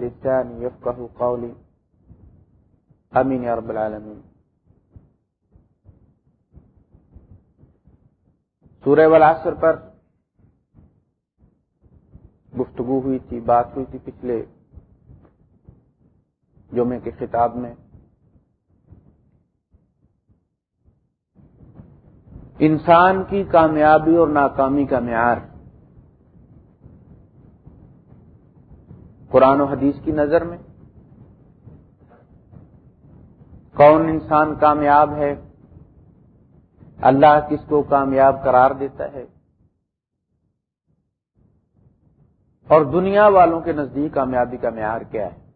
لساني يفقه قولي. امين يا رب العالمين. سورہ والعصر پر گفتگو ہوئی تھی، بات ہوئی تھی پچھلے جمعے کے خطاب میں۔ انسان کی کامیابی اور ناکامی کا معیار۔ قرآن و حدیث کی نظر میں؟ کون انسان کامیاب ہے؟ اللہ کس کو کامیاب قرار دیتا ہے؟ اور دنیا والوں کے نزدیک کامیابی کا معیار کیا ہے؟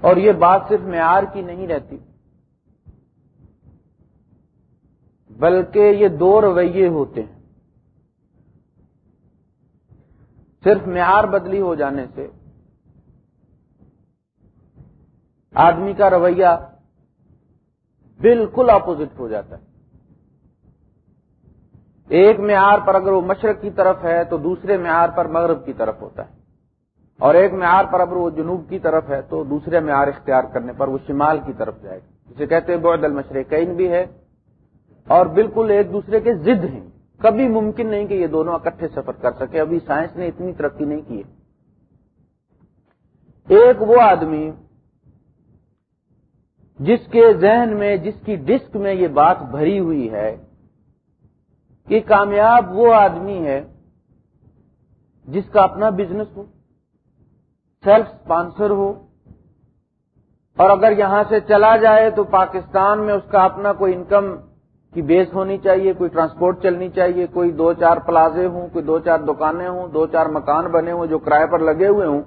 اور یہ بات صرف معیار کی نہیں رہتی، بلکہ یہ دو رویے ہوتے ہیں۔ صرف معیار بدلی ہو جانے سے آدمی کا رویہ بالکل اپوزٹ ہو جاتا ہے۔ ایک معیار پر اگر وہ مشرق کی طرف ہے تو دوسرے معیار پر مغرب کی طرف ہوتا ہے۔ اور ایک معیار پر اگر وہ جنوب کی طرف ہے تو دوسرے معیار اختیار کرنے پر وہ شمال کی طرف جائے گا۔ جسے کہتے ہیں بعد المشرقین بھی ہے اور بالکل ایک دوسرے کے ضد ہیں۔ کبھی ممکن نہیں کہ یہ دونوں اکٹھے سفر کر سکے، ابھی سائنس نے اتنی ترقی نہیں کی ایک وہ آدمی جس کے ذہن میں، جس کی ڈسک میں یہ بات بھری ہوئی ہے کہ کامیاب وہ آدمی ہے جس کا اپنا بزنس ہو سیلف اسپانسر ہو، اور اگر یہاں سے چلا جائے تو پاکستان میں اس کا اپنا کوئی انکم کی بیس ہونی چاہیے، کوئی ٹرانسپورٹ چلنی چاہیے، کوئی دو چار پلازے ہوں، کوئی دو چار دکانیں ہوں، دو چار مکان بنے ہوں جو کرائے پر لگے ہوئے ہوں،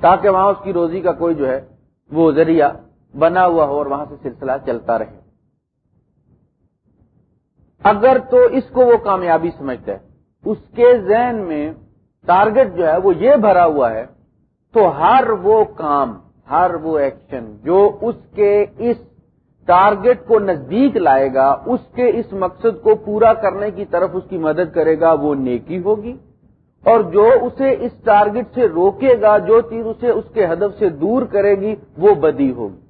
تاکہ وہاں اس کی روزی کا کوئی جو ہے وہ ذریعہ بنا ہوا ہو اور وہاں سے سلسلہ چلتا رہے۔ اگر تو اس کو وہ کامیابی سمجھتا ہے، اس کے ذہن میں ٹارگٹ جو ہے وہ یہ بھرا ہوا ہے، تو ہر وہ کام، ہر وہ ایکشن جو اس کے اس ٹارگٹ کو نزدیک لائے گا، اس کے اس مقصد کو پورا کرنے کی طرف اس کی مدد کرے گا، وہ نیکی ہوگی۔ اور جو اسے اس ٹارگٹ سے روکے گا، جو چیز اسے اس کے ہدف سے دور کرے گی، وہ بدی ہوگی۔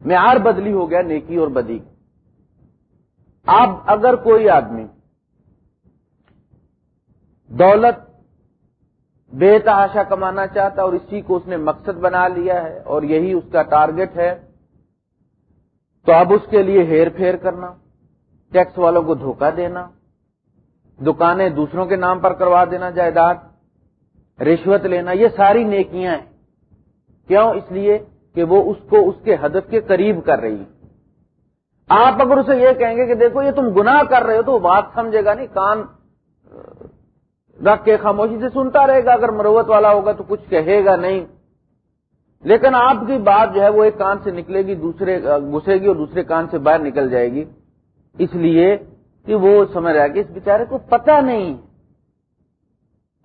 معیار بدلی ہو گیا، نیکی اور بدی۔ اب اگر کوئی آدمی دولت، بے تحاشا کمانا چاہتا اور اسی کو اس نے مقصد بنا لیا ہے اور یہی اس کا ٹارگٹ ہے تو اب اس کے لیے ہیر پھیر کرنا، ٹیکس والوں کو دھوکہ دینا، دکانیں دوسروں کے نام پر کروا دینا، جائیداد، رشوت لینا، یہ ساری نیکیاں ہیں۔ کیوں؟ اس لیے کہ وہ اس کو اس کے ہدف کے قریب کر رہی آپ اگر اسے یہ کہیں گے کہ دیکھو یہ تم گناہ کر رہے ہو تو بات سمجھے گا نہیں، کان، رکھ کے خاموشی سے سنتا رہے گا۔ اگر مروت والا ہوگا تو کچھ کہے گا نہیں۔ لیکن آپ کی بات جو ہے وہ ایک کان سے نکلے گی، دوسرے، گھسے گی اور دوسرے کان سے باہر نکل جائے گی۔ اس لیے کہ وہ سمجھ رہا ہے کہ اس بیچارے کو پتہ نہیں۔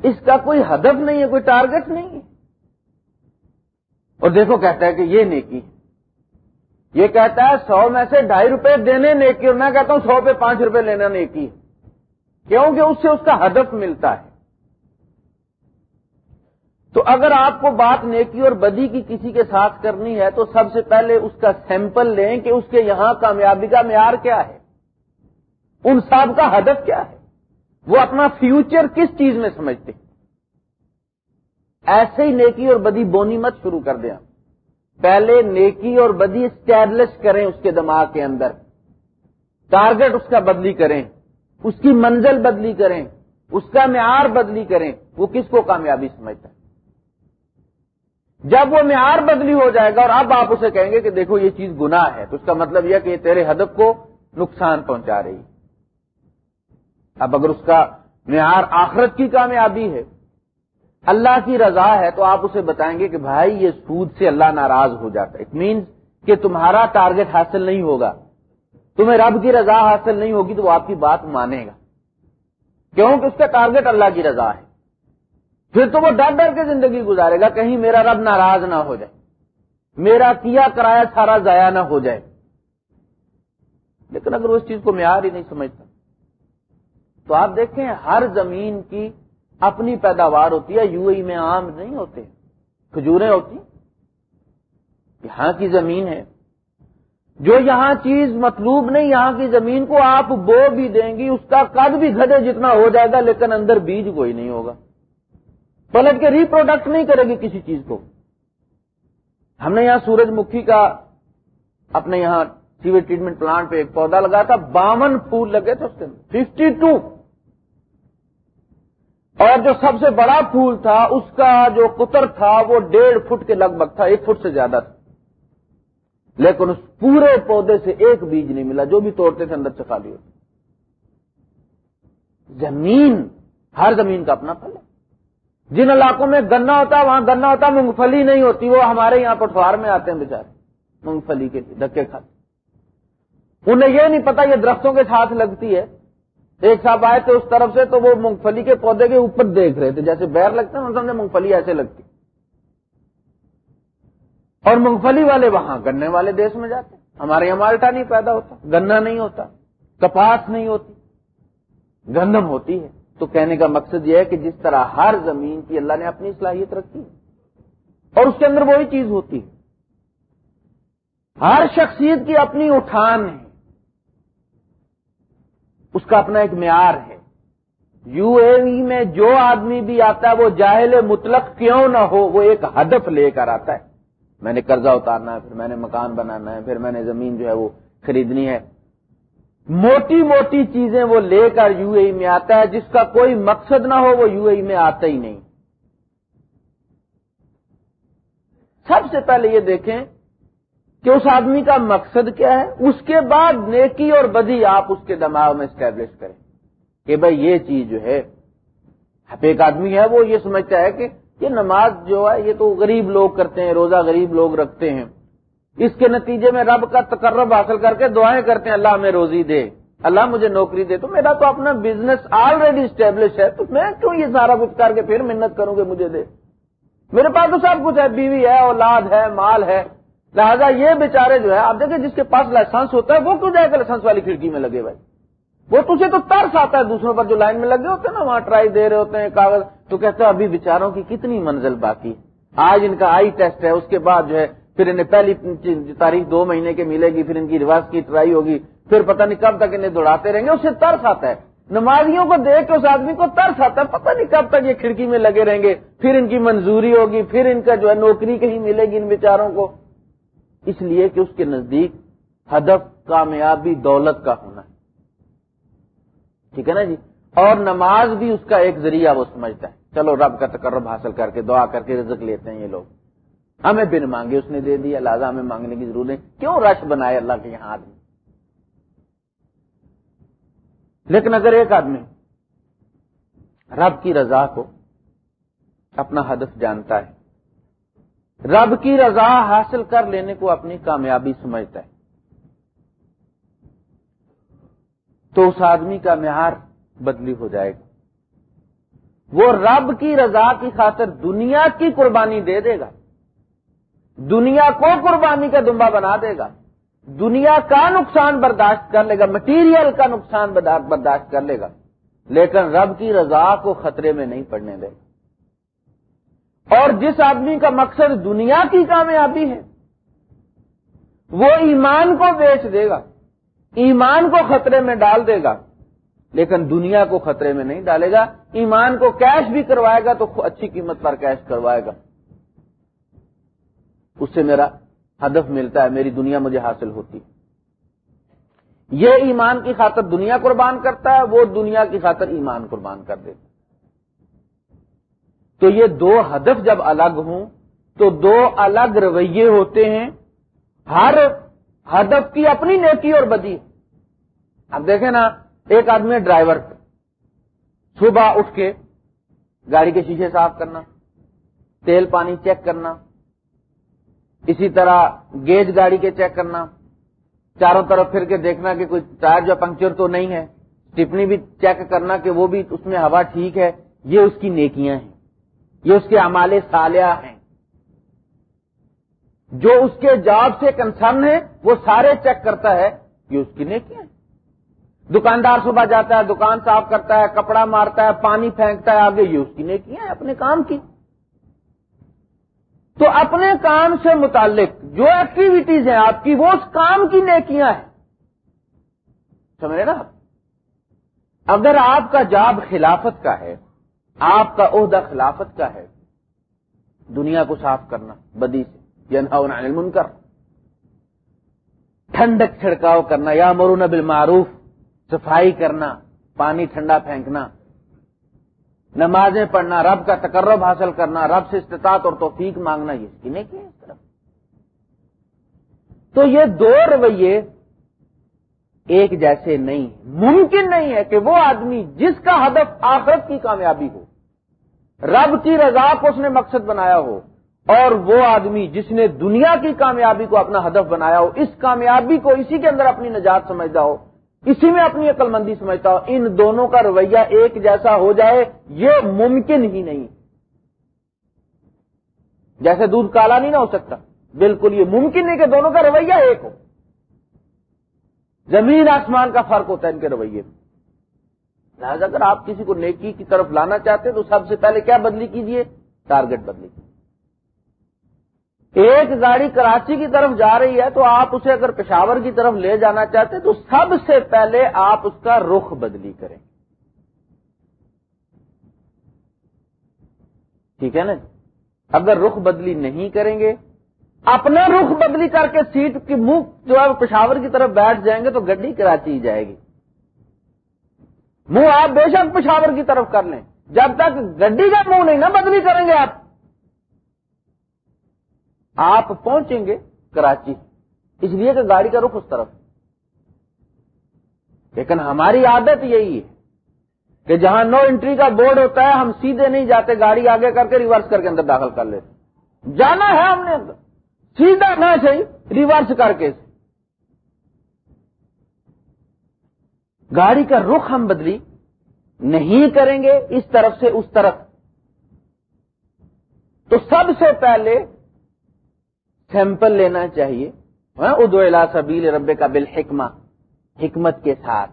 اس کا کوئی ہدف نہیں ہے، کوئی ٹارگٹ نہیں ہے۔ اور دیکھو کہتا ہے کہ یہ نیکی۔ یہ کہتا ہے سو میں سے ڈھائی روپے دینے نیکی اور میں کہتا ہوں سو پہ پانچ روپے لینا نیکی۔ کیونکہ اس سے اس کا ہدف ملتا ہے۔ تو اگر آپ کو بات نیکی اور بدی کی کسی کے ساتھ کرنی ہے تو سب سے پہلے اس کا سیمپل لیں کہ اس کے یہاں کامیابی کا معیار کیا ہے۔ ان سب کا ہدف کیا ہے؟ وہ اپنا فیوچر کس چیز میں سمجھتے ایسے ہی نیکی اور بدی بونی مت شروع کر دیں پہلے نیکی اور بدی اسٹیبلش کریں اس کے دماغ کے اندر۔ ٹارگٹ اس کا بدلی کریں۔ اس کی منزل بدلی کریں۔ اس کا معیار بدلی کریں۔ وہ کس کو کامیابی سمجھتا ہے؟ جب وہ معیار بدلی ہو جائے گا اور اب آپ اسے کہیں گے کہ دیکھو یہ چیز گناہ ہے، تو اس کا مطلب یہ کہ تیرے ہدف کو نقصان پہنچا رہی اب اگر اس کا معیار آخرت کی کامیابی ہے، اللہ کی رضا ہے، تو آپ اسے بتائیں گے کہ بھائی یہ سود سے اللہ ناراض ہو جاتا ہے۔ اٹ مینس کہ تمہارا ٹارگٹ حاصل نہیں ہوگا۔ تمہیں رب کی رضا حاصل نہیں ہوگی تو وہ آپ کی بات مانے گا۔ کیوں؟ کہ اس کا ٹارگٹ اللہ کی رضا ہے۔ پھر تو وہ ڈر ڈر کے زندگی گزارے گا، کہیں میرا رب ناراض نہ ہو جائے۔ میرا کیا کرایا سارا ضائع نہ ہو جائے۔ لیکن اگر وہ اس چیز کو معیار ہی نہیں سمجھتا، تو آپ دیکھیں ہر زمین کی اپنی پیداوار ہوتی ہے، یو ای میں عام نہیں ہوتے، کھجوریں ہوتی یہاں کی زمین ہے۔ جو یہاں چیز مطلوب نہیں، یہاں کی زمین کو آپ بو بھی دیں گی، اس کا قد بھی گھٹے جتنا ہو جائے گا، لیکن اندر بیج کوئی نہیں ہوگا۔ پلٹ کے ریپروڈکٹ نہیں کرے گی کسی چیز کو۔ ہم نے یہاں سورج مکھی کا اپنے یہاں سیویج ٹریٹمنٹ پلانٹ پہ ایک پودا لگایا تھا، باون پھول لگے تھے اس کے ففٹی ٹو اور جو سب سے بڑا پھول تھا، اس کا جو قطر تھا، وہ ڈیڑھ فٹ کے لگ بھگ تھا، ایک فٹ سے زیادہ تھا۔ لیکن اس پورے پودے سے ایک بیج نہیں ملا، جو بھی توڑتے تھے، اندر سے خالی ہوتے۔ زمین، ہر زمین کا اپنا پھل ہے۔ جن علاقوں میں گنا ہوتا ہے، وہاں گنا ہوتا ہے مونگ پھلی نہیں ہوتی، وہ ہمارے یہاں پٹوار میں آتے ہیں بےچارے مونگ پھلی کے دھکے کھاتے انہیں یہ نہیں پتا یہ درختوں کے ساتھ لگتی ہے۔ ایک صاحب آئے تھے اس طرف سے تو وہ مونگ پھلی کے پودے کے اوپر دیکھ رہے تھے، جیسے بیر لگتے ہیں سمجھے مونگ پھلی ایسے لگتی۔ اور مونگ پھلی والے وہاں گنے والے دیش میں جاتے ہمارے یہاں مالٹا نہیں پیدا ہوتا، گنا نہیں ہوتا، کپاس نہیں ہوتی، گندم ہوتی ہے۔ تو کہنے کا مقصد یہ ہے کہ جس طرح ہر زمین کی اللہ نے اپنی صلاحیت رکھی اور اس کے اندر وہی چیز ہوتی ہے۔ ہر شخصیت کی اپنی اٹھان ہے۔ اس کا اپنا ایک معیار ہے۔ یو اے وی میں جو آدمی بھی آتا ہے وہ جاہل مطلق کیوں نہ ہو، وہ ایک ہدف لے کر آتا ہے۔ میں نے قرضہ اتارنا ہے، پھر میں نے مکان بنانا ہے، پھر میں نے زمین جو ہے وہ خریدنی ہے۔ موٹی موٹی چیزیں وہ لے کر یو اے میں آتا ہے، جس کا کوئی مقصد نہ ہو، وہ یو اے میں آتا ہی نہیں۔ سب سے پہلے یہ دیکھیں کہ اس آدمی کا مقصد کیا ہے۔ اس کے بعد نیکی اور بدی آپ اس کے دماغ میں اسٹیبلش کریں کہ بھائی یہ چیز جو ہے ایک آدمی ہے، وہ یہ سمجھتا ہے کہ یہ نماز جو ہے، یہ تو غریب لوگ کرتے ہیں، روزہ غریب لوگ رکھتے ہیں۔ اس کے نتیجے میں رب کا تقرب حاصل کر کے دعائیں کرتے ہیں، اللہ ہمیں روزی دے، اللہ مجھے نوکری دے، تو میرا تو اپنا بزنس آلریڈی اسٹیبلش ہے، تو میں کیوں یہ سارا کچھ کر کے پھر محنت کروں گے مجھے دے؟ میرے پاس تو سب کچھ ہے، بیوی ہے، اولاد ہے، مال ہے، لہٰذا یہ بیچارے جو ہے آپ دیکھیں جس کے پاس لائسنس ہوتا ہے، وہ کیوں جائے گا لائسنس والی کھڑکی میں لگے بھائی؟ وہ تجھے تو ترس آتا ہے، دوسروں پر جو لائن میں لگے ہوتے ہیں نا، وہاں ٹرائی دے رہے ہوتے ہیں، کاغذ، تو کہتے ہیں ابھی بیچاروں کی کتنی منزل باقی؟ آج ان کا آئی ٹیسٹ ہے، اس کے بعد جو ہے پھر انہیں پہلی تاریخ دو مہینے کے ملے گی، پھر ان کی رواج کی ٹرائی ہوگی، پھر پتہ نہیں کب تک انہیں دوڑاتے رہیں گے اسے ترس آتا ہے۔ نمازیوں کو دیکھ کے اس آدمی کو ترس آتا ہے، پتہ نہیں کب تک یہ کھڑکی میں لگے رہیں گے۔ پھر ان کی منظوری ہوگی، پھر ان کا جو ہے نوکری کہیں ملے گی ان بیچاروں کو۔ اس لیے کہ اس کے نزدیک ہدف کامیابی دولت کا ہونا ہے۔ ٹھیک ہے نا جی؟ اور نماز بھی اس کا ایک ذریعہ وہ سمجھتا ہے۔ چلو رب کا تقرب حاصل کر کے دعا کر کے رزق لیتے ہیں یہ لوگ۔ ہمیں بن مانگے، اس نے دے دیا لہٰذا ہمیں مانگنے کی ضرورت نہیں۔ کیوں رش بنائے اللہ کے یہاں آدمی؟ لیکن اگر ایک آدمی رب کی رضا کو اپنا ہدف جانتا ہے، رب کی رضا حاصل کر لینے کو اپنی کامیابی سمجھتا ہے، تو اس آدمی کا معیار بدلی ہو جائے گا۔ وہ رب کی رضا کی خاطر دنیا کی قربانی دے دے گا۔ دنیا کو قربانی کا دمبا بنا دے گا۔ دنیا کا نقصان برداشت کر لے گا مٹیریل کا نقصان برداشت کر لے گا۔ لیکن رب کی رضا کو خطرے میں نہیں پڑنے دے گا۔ اور جس آدمی کا مقصد دنیا کی کامیابی ہے، وہ ایمان کو بیچ دے گا، ایمان کو خطرے میں ڈال دے گا۔ لیکن دنیا کو خطرے میں نہیں ڈالے گا، ایمان کو کیش بھی کروائے گا تو اچھی قیمت پر کیش کروائے گا۔ اس سے میرا ہدف ملتا ہے، میری دنیا مجھے حاصل ہوتی یہ ایمان کی خاطر دنیا قربان کرتا ہے، وہ دنیا کی خاطر ایمان قربان کر دیتا تو یہ دو ہدف جب الگ ہوں، تو دو الگ رویے ہوتے ہیں۔ ہر ہدف کی اپنی نیکی اور بدی۔ اب دیکھیں نا، ایک آدمی ڈرائیور۔ صبح اٹھ کے گاڑی کے شیشے صاف کرنا، تیل پانی چیک کرنا۔ اسی طرح گیج گاڑی کے چیک کرنا، چاروں طرف پھر کے دیکھنا کہ کوئی ٹائر جو پنکچر تو نہیں ہے ٹپنی بھی چیک کرنا کہ وہ بھی اس میں ہوا ٹھیک ہے، یہ اس کی نیکیاں ہیں، یہ اس کے امالے سالیہ ہیں۔ جو اس کے جاب سے کنسرن ہے، وہ سارے چیک کرتا ہے، یہ اس کی نیکیاں دکاندار صبح جاتا ہے، دکان صاف کرتا ہے، کپڑا مارتا ہے، پانی پھینکتا ہے، آگے یہ اس کی نیکیاں ہیں، اپنے کام کی۔ تو اپنے کام سے متعلق جو ایکٹیویٹیز ہیں آپ کی، وہ اس کام کی نیکیاں ہیں۔ سمجھے نا؟ اگر آپ کا جاب خلافت کا ہے، آپ کا عہدہ خلافت کا ہے، دنیا کو صاف کرنا، بدی سے عن المنکر۔ ٹھنڈک چھڑکاؤ کرنا یا مرون بالمعروف، صفائی کرنا، پانی ٹھنڈا پھینکنا۔ نمازیں پڑھنا، رب کا تقرب حاصل کرنا، رب سے استطاعت اور توفیق مانگنا، یہ اس نے کیا اس طرف؟ تو یہ دو رویے ایک جیسے نہیں، ممکن نہیں ہے کہ وہ آدمی جس کا ہدف آخرت کی کامیابی ہو، رب کی رضا کو اس نے مقصد بنایا ہو، اور وہ آدمی جس نے دنیا کی کامیابی کو اپنا ہدف بنایا ہو، اس کامیابی کو اسی کے اندر اپنی نجات سمجھتا ہو اسی میں اپنی عقل مندی سمجھتا ہو ان دونوں کا رویہ ایک جیسا ہو جائے، یہ ممکن ہی نہیں۔ جیسے دودھ کالا نہیں نہ ہو سکتا۔ بالکل یہ ممکن نہیں کہ دونوں کا رویہ ایک ہو۔ زمین، آسمان کا فرق ہوتا ہے ان کے رویے میں۔ لہٰذا اگر آپ کسی کو نیکی کی طرف لانا چاہتے ہیں تو سب سے پہلے کیا بدلی کیجیے ٹارگٹ بدلی۔ کیجیے ایک گاڑی کراچی کی طرف جا رہی ہے تو آپ اسے اگر پشاور کی طرف لے جانا چاہتے تو سب سے پہلے آپ اس کا رخ بدلی کریں۔ ٹھیک ہے نا؟ اگر رخ بدلی نہیں کریں گے، اپنا رخ بدلی کر کے سیٹ کی منہ جو ہے پشاور کی طرف بیٹھ جائیں گے تو گڈی کراچی ہی جائے گی۔ منہ آپ بے شک پشاور کی طرف کر لیں۔ جب تک گڈی کا منہ نہیں نا بدلی کریں گے آپ۔ آپ پہنچیں گے کراچی۔ اس لیے کہ گاڑی کا رخ اس طرف۔ لیکن ہماری عادت یہی ہے کہ جہاں نو انٹری کا بورڈ ہوتا ہے، ہم سیدھے نہیں جاتے، گاڑی آگے کر کے ریورس کر کے اندر داخل کر لیتے۔ جانا ہے ہم نے اندر۔ سیدھا نہ صحیح ریورس کر کے۔ گاڑی کا رخ ہم بدلی نہیں کریں گے، اس طرف سے اس طرف۔ تو سب سے پہلے سیمپل لینا چاہیے۔ ہاں، ادو سبیل رب کا بل حکمت کے ساتھ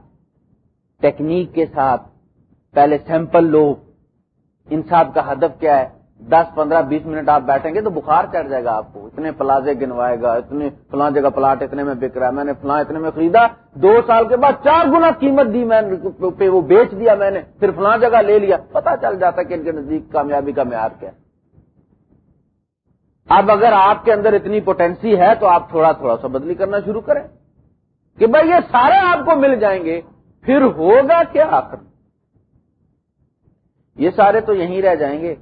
ٹیکنیک کے ساتھ۔ پہلے سیمپل لو۔ انصاف کا ہدف کیا ہے؟ دس پندرہ بیس منٹ آپ بیٹھیں گے تو بخار چڑھ جائے گا آپ کو۔ اتنے پلازے گنوائے گا اتنے فلاں جگہ پلاٹ اتنے میں بک رہا ہے۔ میں نے فلاں اتنے میں خریدا دو سال کے بعد چار گنا قیمت دی میں پہ وہ بیچ دیا میں نے پھر فلاں جگہ لے لیا۔ پتا چل جاتا کہ ان کے نزدیک کامیابی کا معیار کیا ہے۔ اب اگر آپ کے اندر اتنی پوٹینسی ہے تو آپ تھوڑا تھوڑا سا بدلی کرنا شروع کریں کہ بھائی یہ سارے آپ کو مل جائیں گے، پھر ہوگا کیا آخر؟ یہ سارے تو یہیں رہ جائیں گے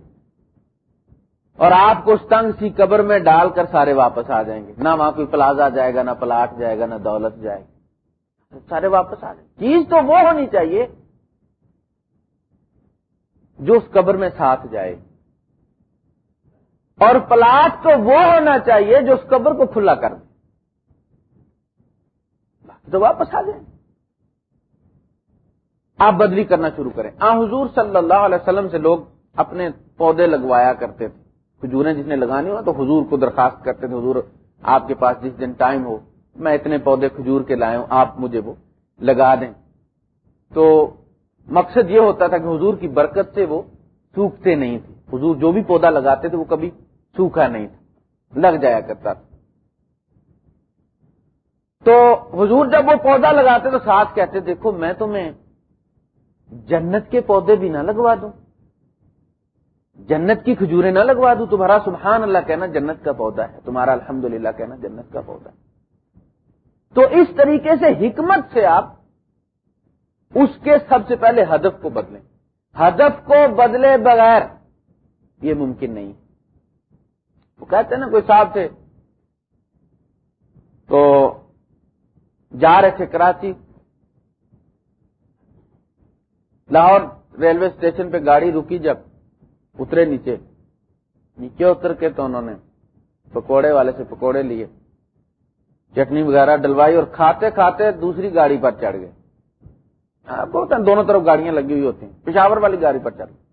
اور آپ کو تنگ سی قبر میں ڈال کر سارے واپس آ جائیں گے۔ نہ وہاں کوئی پلازا جائے گا، نہ پلاٹ جائے گا، نہ دولت جائے گا سارے واپس آ جائیں۔ چیز تو وہ ہونی چاہیے جو اس قبر میں ساتھ جائے۔ اور پلاٹ تو وہ ہونا چاہیے جو اس قبر کو کھلا کر دے۔ تو واپس آ جائیں۔ آپ بدلی کرنا شروع کریں۔ آ، حضور صلی اللہ علیہ وسلم سے لوگ اپنے پودے لگوایا کرتے تھے۔ کھجوریں جس نے لگانی ہو تو حضور کو درخواست کرتے تھے، حضور، آپ کے پاس جس دن ٹائم ہو، میں اتنے پودے کھجور کے لائے ہوں، آپ مجھے وہ لگا دیں۔ تو مقصد یہ ہوتا تھا کہ حضور کی برکت سے وہ سوکھتے نہیں تھے۔ حضور جو بھی پودا لگاتے تھے وہ کبھی سوکھا نہیں تھا، لگ جایا کرتا تھا۔ تو حضور جب وہ پودا لگاتے تو ساتھ کہتے، دیکھو میں تمہیں جنت کے پودے بھی نہ لگوا دوں، جنت کی کھجوریں نہ لگوا دوں، تمہارا سبحان اللہ کہنا جنت کا پودا ہے، تمہارا الحمد کہنا جنت کا پودا ہے۔ تو اس طریقے سے حکمت سے آپ اس کے سب سے پہلے ہدف کو بدلیں۔ ہدف کو بدلے بغیر یہ ممکن نہیں۔ وہ کہتے ہیں نا کوئی صاحب تھے۔ تو جا رہے تھے کراچی۔ لاہور ریلوے اسٹیشن پہ گاڑی رکی جب اترے نیچے۔ نیچے اتر کے تو انہوں نے پکوڑے والے سے پکوڑے لیے۔ چٹنی وغیرہ ڈلوائی اور کھاتے کھاتے دوسری گاڑی پر چڑھ گئے۔ ہاں، بہت ہیں، دونوں طرف گاڑیاں لگی ہوئی ہوتی ہیں۔ پشاور والی گاڑی پر چڑھ گئے۔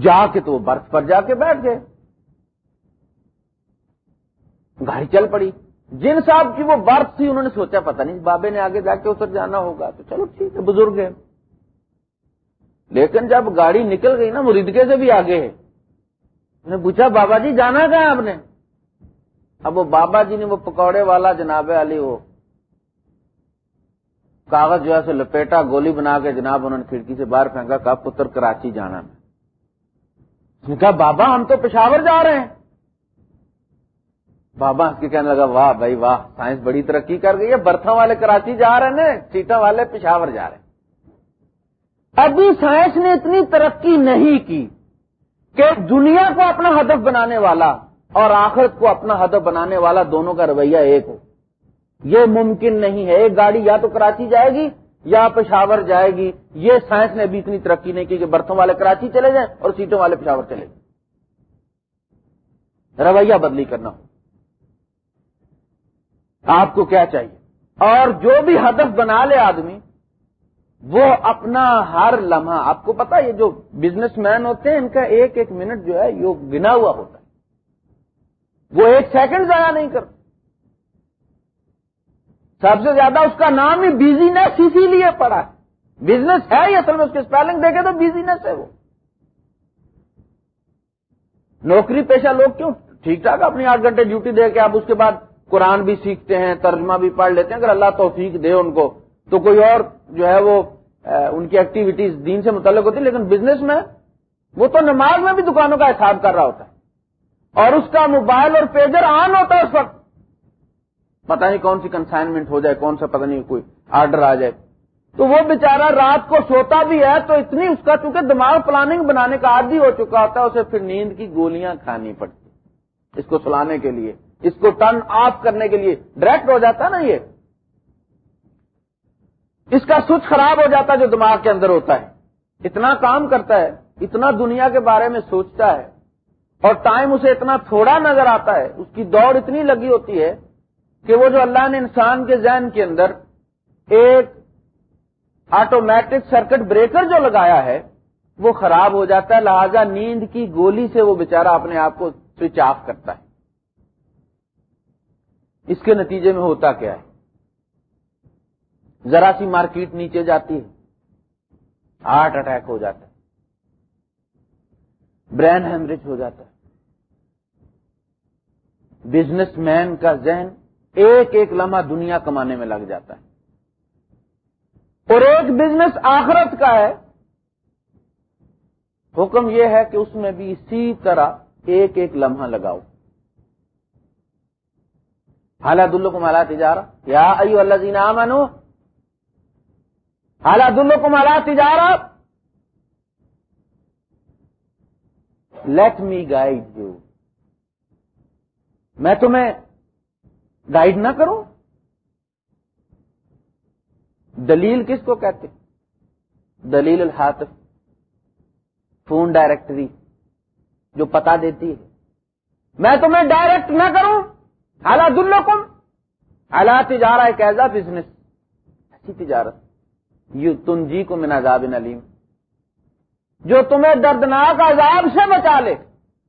جا کے تو وہ برف پر جا کے بیٹھ گئے۔ گاڑی چل پڑی۔ جن صاحب کی وہ برف تھی، انہوں نے سوچا، پتہ نہیں، بابے نے آگے جا کے اتر جانا ہوگا۔ تو چلو ٹھیک ہے، بزرگ ہے لیکن جب گاڑی نکل گئی نا، مریدگے سے بھی آگے ہے۔ نے پوچھا، بابا جی جانا کہاں آپ نے؟ اب وہ بابا جی نے وہ پکوڑے والا جناب علی، وہ کاغذ جو ہے سو لپیٹا، گولی بنا کے جناب انہوں نے کھڑکی سے باہر پھینکا، کہا، پتر، کراچی جانا۔ میں کہا، بابا، ہم تو پشاور جا رہے ہیں. بابا کے کہنے لگا، واہ بھائی، واہ، سائنس بڑی ترقی کر گئی ہے برتھا والے کراچی جا رہے ہیں سیٹا والے پشاور جا رہے ہیں. ابھی سائنس نے اتنی ترقی نہیں کی کہ دنیا کو اپنا ہدف بنانے والا اور آخرت کو اپنا ہدف بنانے والا دونوں کا رویہ ایک ہو۔ یہ ممکن نہیں ہے، ایک گاڑی یا تو کراچی جائے گی یا پشاور جائے گی، یہ سائنس نے ابھی اتنی ترقی نہیں کی کہ برتھوں والے کراچی چلے جائیں اور سیٹوں والے پشاور چلے جائیں۔ رویہ بدلی کرنا۔ ہو آپ کو کیا چاہیے؟ اور جو بھی ہدف بنا لے آدمی، وہ اپنا ہر لمحہ، آپ کو پتا یہ جو بزنس مین ہوتے ہیں، ان کا ایک ایک منٹ جو ہے، یہ گنا ہوا ہوتا ہے۔ وہ ایک سیکنڈ ضائع نہیں کرتے۔ سب سے زیادہ اس کا نام ہی بزینس اسی لیے پڑا ہے۔ بزنس ہے اصل میں، اس کی اسپیلنگ دیکھے تو بزینس ہے وہ۔ نوکری پیشہ لوگ کیوں؟ ٹھیک ٹھاک، اپنی آٹھ گھنٹے ڈیوٹی دے کے آپ اس کے بعد قرآن بھی سیکھتے ہیں، ترجمہ بھی پڑھ لیتے ہیں۔ اگر اللہ توفیق دے ان کو، تو کوئی اور جو ہے وہ ان کی ایکٹیویٹیز دین سے متعلق ہوتی لیکن بزنس میں وہ تو نماز میں بھی دکانوں کا حساب کر رہا ہوتا ہے۔ اور اس کا موبائل اور پیجر آن ہوتا ہے اس وقت۔ پتہ نہیں کون سی کنسائنمنٹ ہو جائے، کون سا پتہ نہیں کوئی آرڈر آ جائے۔ تو وہ بےچارا رات کو سوتا بھی ہے، تو اتنی اس کا چونکہ دماغ پلاننگ بنانے کا عادی ہو چکا ہوتا ہے، اسے پھر نیند کی گولیاں کھانی پڑتی اس کو سلانے کے لیے، اس کو ٹرن آف کرنے کے لیے۔ ڈائریکٹ ہو جاتا ہے نا یہ۔ اس کا سوچ خراب ہو جاتا ہے جو دماغ کے اندر ہوتا ہے۔ اتنا کام کرتا ہے، اتنا دنیا کے بارے میں سوچتا ہے اور ٹائم اسے اتنا تھوڑا نظر آتا ہے، اس کی دوڑ اتنی لگی ہوتی ہے کہ وہ جو اللہ نے انسان کے ذہن کے اندر ایک آٹومیٹک سرکٹ بریکر جو لگایا ہے، وہ خراب ہو جاتا ہے، لہذا نیند کی گولی سے وہ بےچارا اپنے آپ کو سوئچ آف کرتا ہے۔ اس کے نتیجے میں ہوتا کیا ہے؟ ذرا سی مارکیٹ نیچے جاتی ہے، ہارٹ اٹیک ہو جاتا ہے، برین ہیمریج ہو جاتا ہے۔ بزنس مین کا ذہن ایک ایک لمحہ دنیا کمانے میں لگ جاتا ہے۔ اور ایک بزنس آخرت کا ہے۔ حکم یہ ہے کہ اس میں بھی اسی طرح ایک ایک لمحہ لگاؤ۔ حالات دلو کو مالا تجارہ یا ایو اللہ جینا منو حالات دلو کو مالا تجارہ لیٹ می گائڈ یو میں تمہیں گائڈ نہ کروں دلیل کس کو کہتے؟ دلیل الحاط فون ڈائریکٹری، جو پتا دیتی ہے۔ میں تمہیں ڈائریکٹ نہ کروں۔ حالات الکم حالات تجارہ ایک ایزا بزنس اچھی تجارت۔ یو تم جی کو من عذاب نلیم جو تمہیں دردناک عذاب سے بچا لے،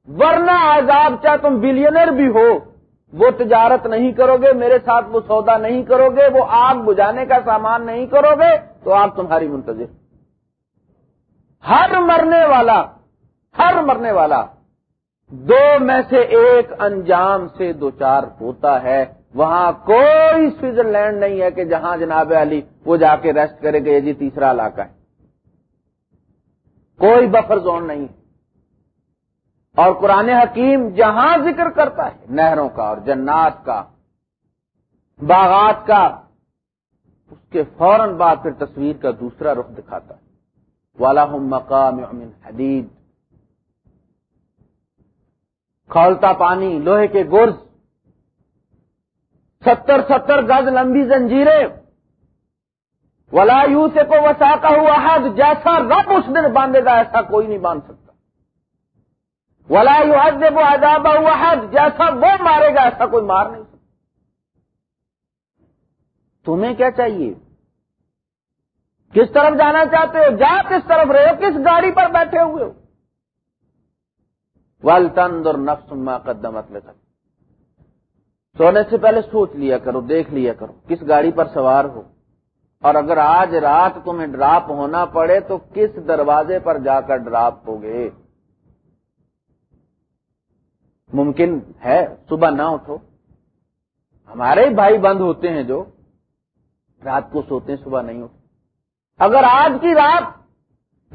ورنہ عذاب چاہے تم بلینر بھی ہو۔ وہ تجارت نہیں کرو گے، میرے ساتھ وہ سودا نہیں کرو گے، وہ آگ بجھانے کا سامان نہیں کرو گے، تو آپ تمہاری منتظر۔ ہر مرنے والا، ہر مرنے والا، دو میں سے ایک انجام سے دو چار ہوتا ہے۔ وہاں کوئی سوئٹزرلینڈ نہیں ہے کہ جہاں جناب علی وہ جا کے ریسٹ کرے گا یہ جی تیسرا علاقہ ہے۔ کوئی بفر زون نہیں۔ ہے اور قرآن حکیم جہاں ذکر کرتا ہے، نہروں کا اور جنات کا، باغات کا، اس کے فوراً بعد پھر تصویر کا دوسرا رخ دکھاتا ہے۔ والا مقام حدید کھولتا پانی، لوہے کے گرز۔ ستر ستر گز لمبی زنجیریں۔ ولا یو سے کو وسا کا ہوا حد جیسا رب اس دن باندھے گا، ایسا کوئی نہیں باندھ سکتا۔ ولا یو حد عذاب جیسا وہ مارے گا، ایسا کوئی مار نہیں سکتا۔ تمہیں کیا چاہیے؟ کس طرف جانا چاہتے ہو؟ جا کس طرف رہے ہو؟ کس گاڑی پر بیٹھے ہوئے ہو؟ ول تند اور نفس ما قدمت لے سونے سے پہلے سوچ لیا کرو، دیکھ لیا کرو، کس گاڑی پر سوار ہو؟ اور اگر آج رات تمہیں ڈراپ ہونا پڑے تو کس دروازے پر جا کر ڈراپ ہوگئے ممکن ہے صبح نہ اٹھو۔ ہمارے بھائی بند ہوتے ہیں جو، رات کو سوتے ہیں، صبح نہیں اٹھتے۔ اگر آج کی رات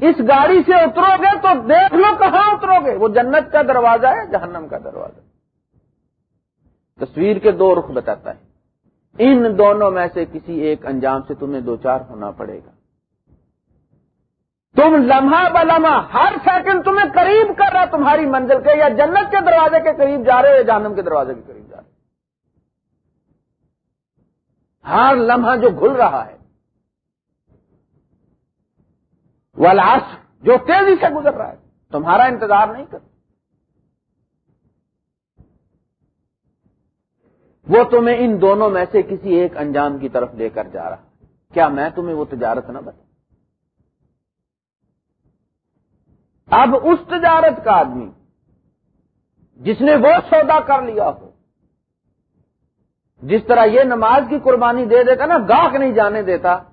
اس گاڑی سے اترو گے تو دیکھ لو کہاں اترو گے۔ وہ جنت کا دروازہ ہے، جہنم کا دروازہ۔ تصویر کے دو رخ بتاتا ہے۔ ان دونوں میں سے کسی ایک انجام سے تمہیں دو چار ہونا پڑے گا۔ تم لمحہ ب لمحہ ہر سیکنڈ تمہیں قریب کر رہا تمہاری منزل کے یا جنت کے دروازے کے قریب جا رہے ہو یا جہنم کے دروازے کے قریب جا رہے ہر لمحہ جو گھل رہا ہے وہ لاش جو تیزی سے گزر رہا ہے، تمہارا انتظار نہیں کرتا۔ وہ تمہیں ان دونوں میں سے کسی ایک انجام کی طرف لے کر جا رہا کیا میں تمہیں وہ تجارت نہ بتا اب اس تجارت کا آدمی جس نے وہ سودا کر لیا ہو، جس طرح یہ نماز کی قربانی دے دیتا، نا، گاہک نہیں جانے دیتا،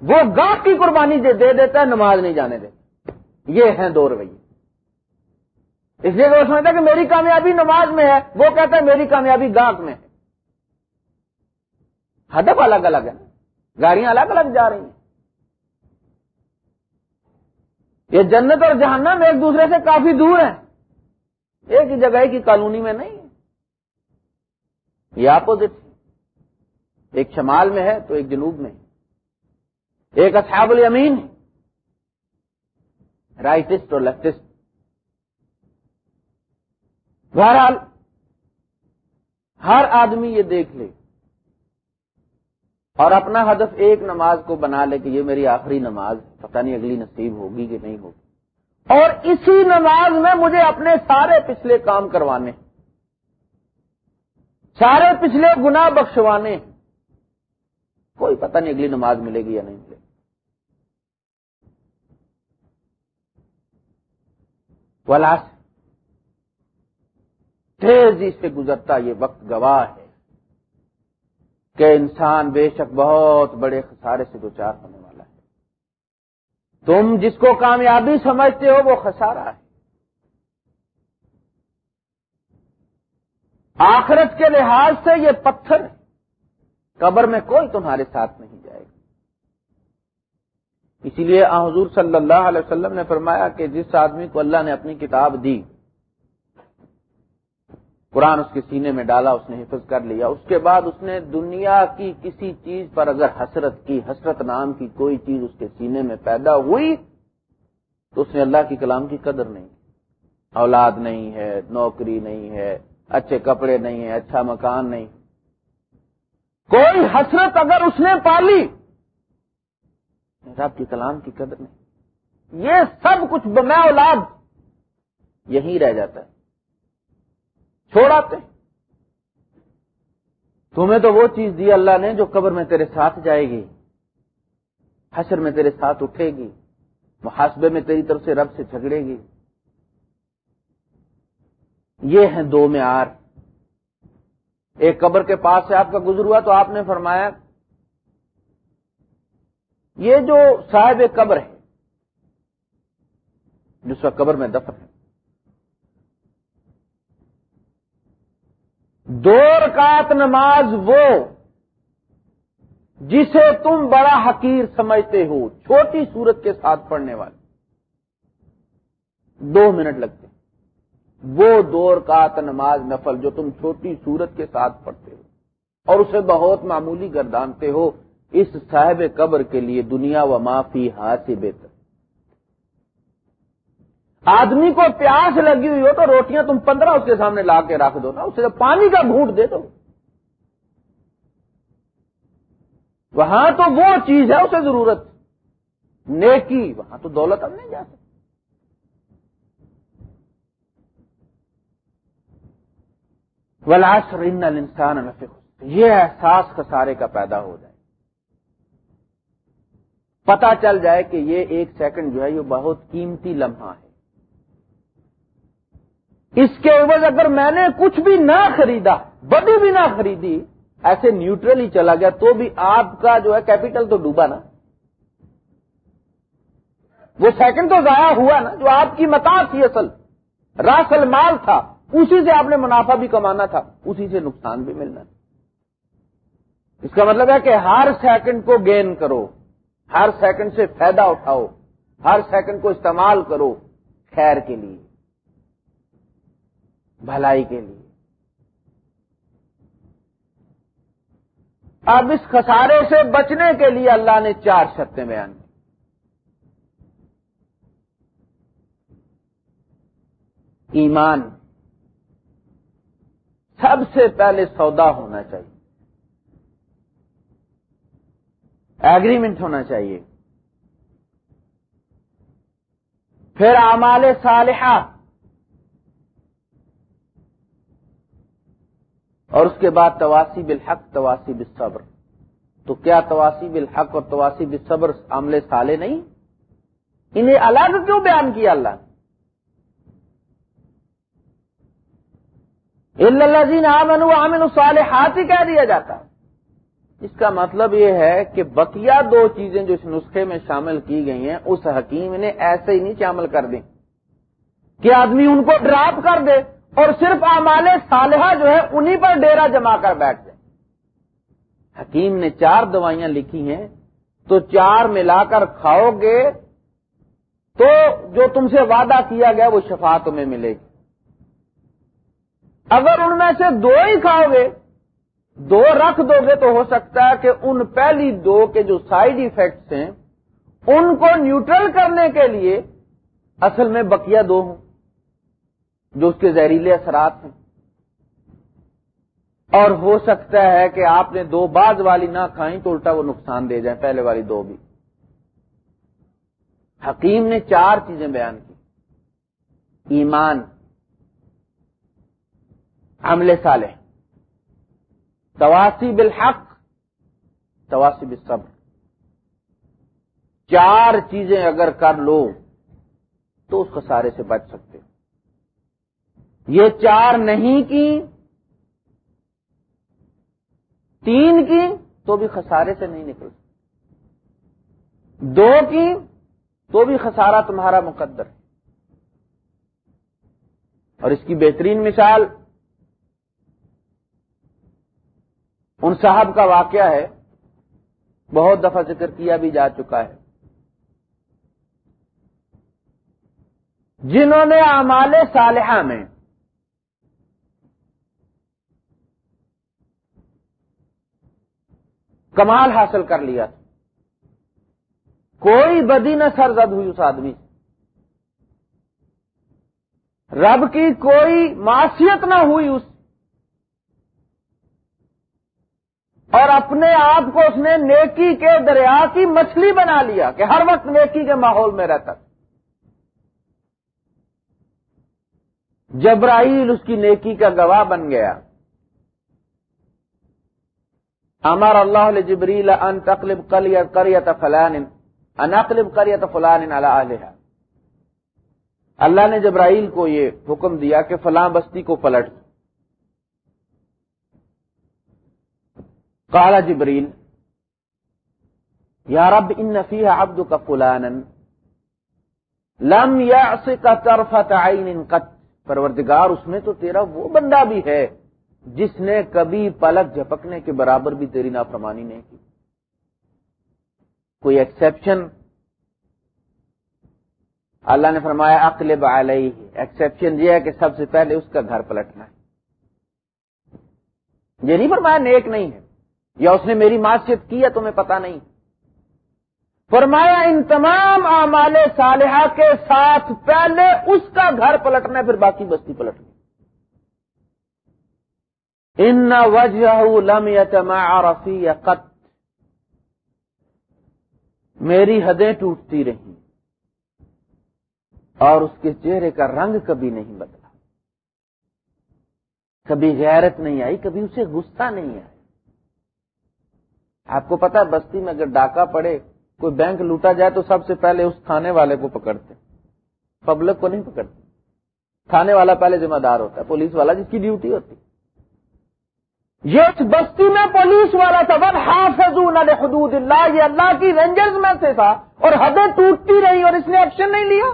وہ گاہک کی قربانی دے دیتا ہے نماز نہیں جانے دیتا۔ یہ ہیں دو رویے۔ اس لیے وہ سمجھتا کہ میری کامیابی نماز میں ہے، وہ کہتا ہے میری کامیابی گاہک میں ہے۔ ہدف الگ الگ ہے گاڑیاں الگ الگ جا رہی ہیں۔ یہ جنت اور جہنم ایک دوسرے سے کافی دور ہیں۔ ایک ہی جگہ کی کالونی میں نہیں یہ اپوزٹ ایک شمال میں ہے تو ایک جنوب میں۔ ایک اصحاب الیمین۔ رائٹسٹ اور لیفٹسٹ بہرحال، ہر آدمی یہ دیکھ لے۔ اور اپنا ہدف ایک نماز کو بنا لے کہ یہ میری آخری نماز، پتہ نہیں اگلی نصیب ہوگی کہ نہیں ہوگی۔ اور اسی نماز میں مجھے اپنے سارے پچھلے کام کروانے، سارے پچھلے گنا بخشوانے۔ کوئی پتہ نہیں اگلی نماز ملے گی یا نہیں ملے گی۔ ولاس تیزی سے گزرتا یہ وقت گواہ ہے۔ کہ انسان بے شک بہت بڑے خسارے سے دو چار ہونے والا ہے۔ تم جس کو کامیابی سمجھتے ہو، وہ خسارہ ہے۔ آخرت کے لحاظ سے یہ پتھر قبر میں کوئی تمہارے ساتھ نہیں جائے گا۔ اسی لیے حضور صلی اللہ علیہ وسلم نے فرمایا کہ جس آدمی کو اللہ نے اپنی کتاب دی قرآن اس کے سینے میں ڈالا، اس نے حفظ کر لیا۔ اس کے بعد اس نے دنیا کی کسی چیز پر اگر حسرت کی، حسرت نام کی کوئی چیز اس کے سینے میں پیدا ہوئی، تو اس نے اللہ کی کلام کی قدر نہیں اولاد نہیں ہے، نوکری نہیں ہے، اچھے کپڑے نہیں ہے اچھا مکان نہیں۔ کوئی حسرت اگر اس نے پالی رب کی کلام کی قدر نہیں۔ یہ سب کچھ میں اولاد یہی رہ جاتا ہے۔ چھوڑ آتے تمہیں تو وہ چیز دی اللہ نے جو قبر میں تیرے ساتھ جائے گی، حشر میں تیرے ساتھ اٹھے گی، محاسبے میں تیری طرف سے رب سے جھگڑے گی۔ یہ ہیں دو میں آر ایک قبر کے پاس سے آپ کا گزر ہوا تو آپ نے فرمایا، یہ جو صاحب قبر ہے، جس کا قبر میں دفن ہے دو رکعت نماز وہ جسے تم بڑا حقیر سمجھتے ہو، چھوٹی صورت کے ساتھ پڑھنے والے۔ دو منٹ لگتے۔ وہ دو رکعت نماز نفل جو تم چھوٹی صورت کے ساتھ پڑھتے ہو اور اسے بہت معمولی گردانتے ہو، اس صاحب قبر کے لیے دنیا و معافی ہاتھ سے بہتر۔ آدمی کو پیاس لگی ہوئی ہو تو روٹیاں تم پندرہ اس کے سامنے لا کے رکھ دو نا اسے پانی کا گھونٹ دے دو۔ وہاں تو وہ چیز ہے، اسے ضرورت۔ نیکی، وہاں تو دولت ہم نہیں جا سکتے۔ ولاش رن انسان یہ احساس خسارے کا پیدا ہو جائے۔ پتا چل جائے کہ یہ ایک سیکنڈ جو ہے، یہ بہت قیمتی لمحہ ہے۔ اس کے عوض اگر میں نے کچھ بھی نہ خریدا، بدی بھی نہ خریدی، ایسے نیوٹرل ہی چلا گیا، تو بھی آپ کا جو ہے کیپیٹل تو ڈوبا نا۔ وہ سیکنڈ تو ضائع ہوا نا، جو آپ کی متا تھی اصل راسل مال تھا، اسی سے آپ نے منافع بھی کمانا تھا، اسی سے نقصان بھی ملنا۔ تھا اس کا مطلب ہے کہ ہر سیکنڈ کو گین کرو، ہر سیکنڈ سے فائدہ اٹھاؤ، ہر سیکنڈ کو استعمال کرو، خیر کے لیے۔ بھلائی کے لیے۔ اب اس خسارے سے بچنے کے لیے اللہ نے چار شرطیں بیان کی۔ ایمان سب سے پہلے سودا ہونا چاہیے۔ ایگریمنٹ ہونا چاہیے۔ پھر اعمال صالحہ۔ اور اس کے بعد تواسی بالحق، تواسی بالصبر۔ تو کیا تواسی بالحق اور تواسی بالصبر عملے سالے نہیں؟ انہیں الگ کیوں بیان کیا اللہ؟ اللہ آمن آمن صالحات ہی کہہ دیا جاتا۔ اس کا مطلب یہ ہے کہ بقیہ دو چیزیں جو اس نسخے میں شامل کی گئی ہیں، اس حکیم نے ایسے ہی نہیں شامل کر دی کہ آدمی ان کو ڈراپ کر دے۔ اور صرف اعمال صالحہ جو ہے انہی پر ڈیرا جما کر بیٹھ جائے۔ حکیم نے چار دوائیاں لکھی ہیں، تو چار ملا کر کھاؤ گے، تو جو تم سے وعدہ کیا گیا، وہ شفا تمہیں ملے گی۔ اگر ان میں سے دو ہی کھاؤ گے، دو رکھ دو گے، تو ہو سکتا ہے کہ ان پہلی دو کے جو سائیڈ ایفیکٹس ہیں، ان کو نیوٹرل کرنے کے لیے اصل میں بقیہ دو ہوں۔ جو اس کے زہریلے اثرات ہیں۔ اور ہو سکتا ہے کہ آپ نے دو باز والی نہ کھائیں تو الٹا وہ نقصان دے جائیں، پہلے والی دو بھی۔ حکیم نے چار چیزیں بیان کی۔ ایمان، عمل صالح۔ تواسی بالحق تواسی بالصبر۔ چار چیزیں اگر کر لو تو اس خسارے سے بچ سکتے۔ یہ چار نہیں کی، تین کی تو بھی خسارے سے نہیں نکل۔ دو کی تو بھی خسارہ تمہارا مقدر ہے۔ اور اس کی بہترین مثال ان صاحب کا واقعہ ہے، بہت دفعہ ذکر کیا بھی جا چکا ہے۔ جنہوں نے اعمال صالحہ میں کمال حاصل کر لیا تھا۔ کوئی بدی نہ سرزد ہوئی اس آدمی سے۔ رب کی کوئی معاشیت نہ ہوئی اس اور اپنے آپ کو اس نے نیکی کے دریا کی مچھلی بنا لیا کہ ہر وقت نیکی کے ماحول میں رہتا جبرائیل اس کی نیکی کا گواہ بن گیا۔ امر اللہ جبریل ان تقلب قریت فلان ان اقلب قریت فلان علی علیہ اللہ نے جبرائیل کو یہ حکم دیا کہ فلاں بستی کو پلٹ کالا جبریل یا رب ان نفی عبد کا فلان لم یا طرفت عین قط۔ پروردگار، اس میں تو تیرا وہ بندہ بھی ہے۔ جس نے کبھی پلک جھپکنے کے برابر بھی تیری نافرمانی نہیں کی۔ کوئی ایکسپشن اللہ نے فرمایا، اقلب علیہ۔ ایکسپشن یہ ہے کہ سب سے پہلے اس کا گھر پلٹنا ہے۔ یہ نہیں فرمایا نیک نہیں ہے، یا اس نے میری معاشیت کی ہے تمہیں پتا نہیں۔ فرمایا، ان تمام اعمال صالحہ کے ساتھ پہلے اس کا گھر پلٹنا ہے، پھر باقی بستی پلٹنا ان وجہ لم یتمع رفی قط. میری حدیں ٹوٹتی رہیں اور اس کے چہرے کا رنگ کبھی نہیں بدلا. کبھی غیرت نہیں آئی، کبھی اسے غصہ نہیں آیا. آپ کو پتا ہے، بستی میں اگر ڈاکہ پڑے، کوئی بینک لوٹا جائے تو سب سے پہلے اس تھانے والے کو پکڑتے پبلک کو نہیں پکڑتے. تھانے والا پہلے ذمہ دار ہوتا ہے، پولیس والا جس کی ڈیوٹی ہوتی یہ اس بستی میں پولیس والا تھا ون حافظ حدود اللہ یہ اللہ کی رینجرز میں سے تھا اور حدیں ٹوٹتی رہی اور اس نے ایکشن نہیں لیا۔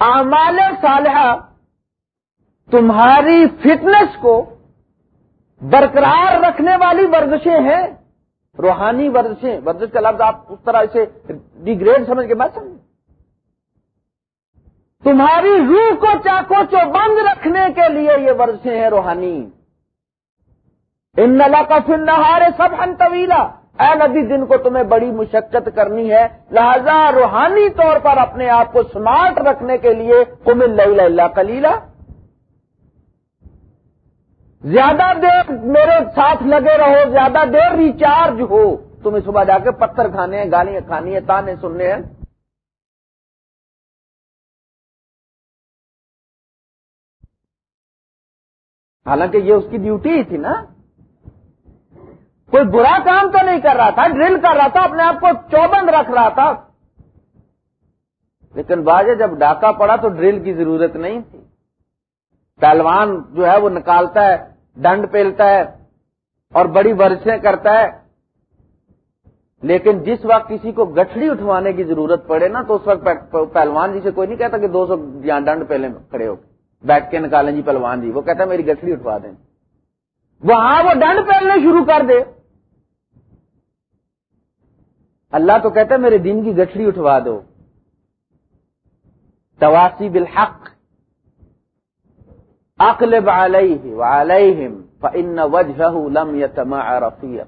اعمال صالحہ، تمہاری فٹنس کو برقرار رکھنے والی ورزشیں ہیں، روحانی ورزشیں۔ ورزش کا لفظ آپ اس طرح اسے ڈیگریڈ سمجھ کے بات سمجھ تمہاری روح کو چاکو چو بند رکھنے کے لیے یہ ورزشیں ہیں روحانی۔ ان نلا کا فن نہارے سب ہن طویلا۔ اے نبی دن کو تمہیں بڑی مشقت کرنی ہے، لہذا روحانی طور پر اپنے آپ کو سمارٹ رکھنے کے لیے کم اللہ کلیلہ زیادہ دیر میرے ساتھ لگے رہو، زیادہ دیر ریچارج ہو۔ تمہیں صبح جا کے پتھر کھانے ہیں، گالیاں کھانی ہیں، تانے سننے ہیں۔ حالانکہ یہ اس کی ڈیوٹی ہی تھی نا۔ کوئی برا کام تو نہیں کر رہا تھا ڈرل کر رہا تھا، اپنے آپ کو چوبند رکھ رہا تھا۔ لیکن باجے جب ڈاکہ پڑا تو ڈرل کی ضرورت نہیں تھی۔ پہلوان جو ہے وہ نکالتا ہے، ڈنڈ پیلتا ہے اور بڑی برسیں کرتا ہے۔ لیکن جس وقت کسی کو گٹھڑی اٹھوانے کی ضرورت پڑے نا، تو اس وقت پہلوان جی سے کوئی نہیں کہتا کہ دو سو ڈنڈ پہلے کھڑے ہو۔ بیٹھ کے نکالیں جی پہلوان جی۔ وہ کہتا ہے میری گٹھڑی اٹھوا دیں۔ وہاں وہ ڈنڈ پہلنے شروع کر دے۔ اللہ تو کہتا ہے میرے دن کی گٹھڑی اٹھوا دو۔ تواسی بالحق۔ اقلب علیہ وعلیہم فإن وجهه لم يتمعر في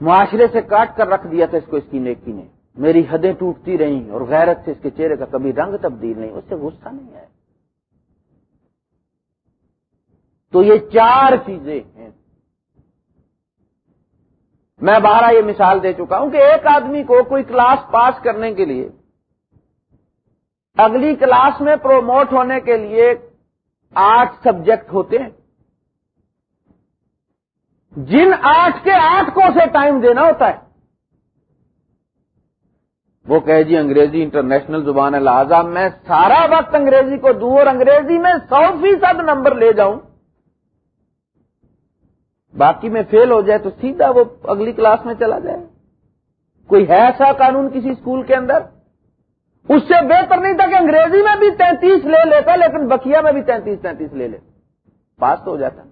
معاشرے سے کاٹ کر رکھ دیا تھا اس کو اس کی نیکی نے۔ میری حدیں ٹوٹتی رہی اور غیرت سے اس کے چہرے کا کبھی رنگ تبدیل نہیں، اس سے غصہ نہیں ہے۔ تو یہ چار چیزیں ہیں۔ میں بارہ یہ مثال دے چکا ہوں کہ ایک آدمی کو کوئی کلاس پاس کرنے کے لیے، اگلی کلاس میں پروموٹ ہونے کے لیے آٹھ سبجیکٹ ہوتے ہیں۔ جن آٹھ کے آٹھ کو سے ٹائم دینا ہوتا ہے۔ وہ کہ جی انگریزی انٹرنیشنل زبان ہے لہذا میں سارا وقت انگریزی کو دوں اور انگریزی میں سو فیصد نمبر لے جاؤں۔ باقی میں فیل ہو جائے تو سیدھا وہ اگلی کلاس میں چلا جائے۔ کوئی ہے ایسا قانون کسی اسکول کے اندر؟ اس سے بہتر نہیں تھا کہ انگریزی میں بھی تینتیس لے لیتا، لیکن بکیا میں بھی تینتیس تینتیس لے لیتا۔ پاس تو ہو جاتا۔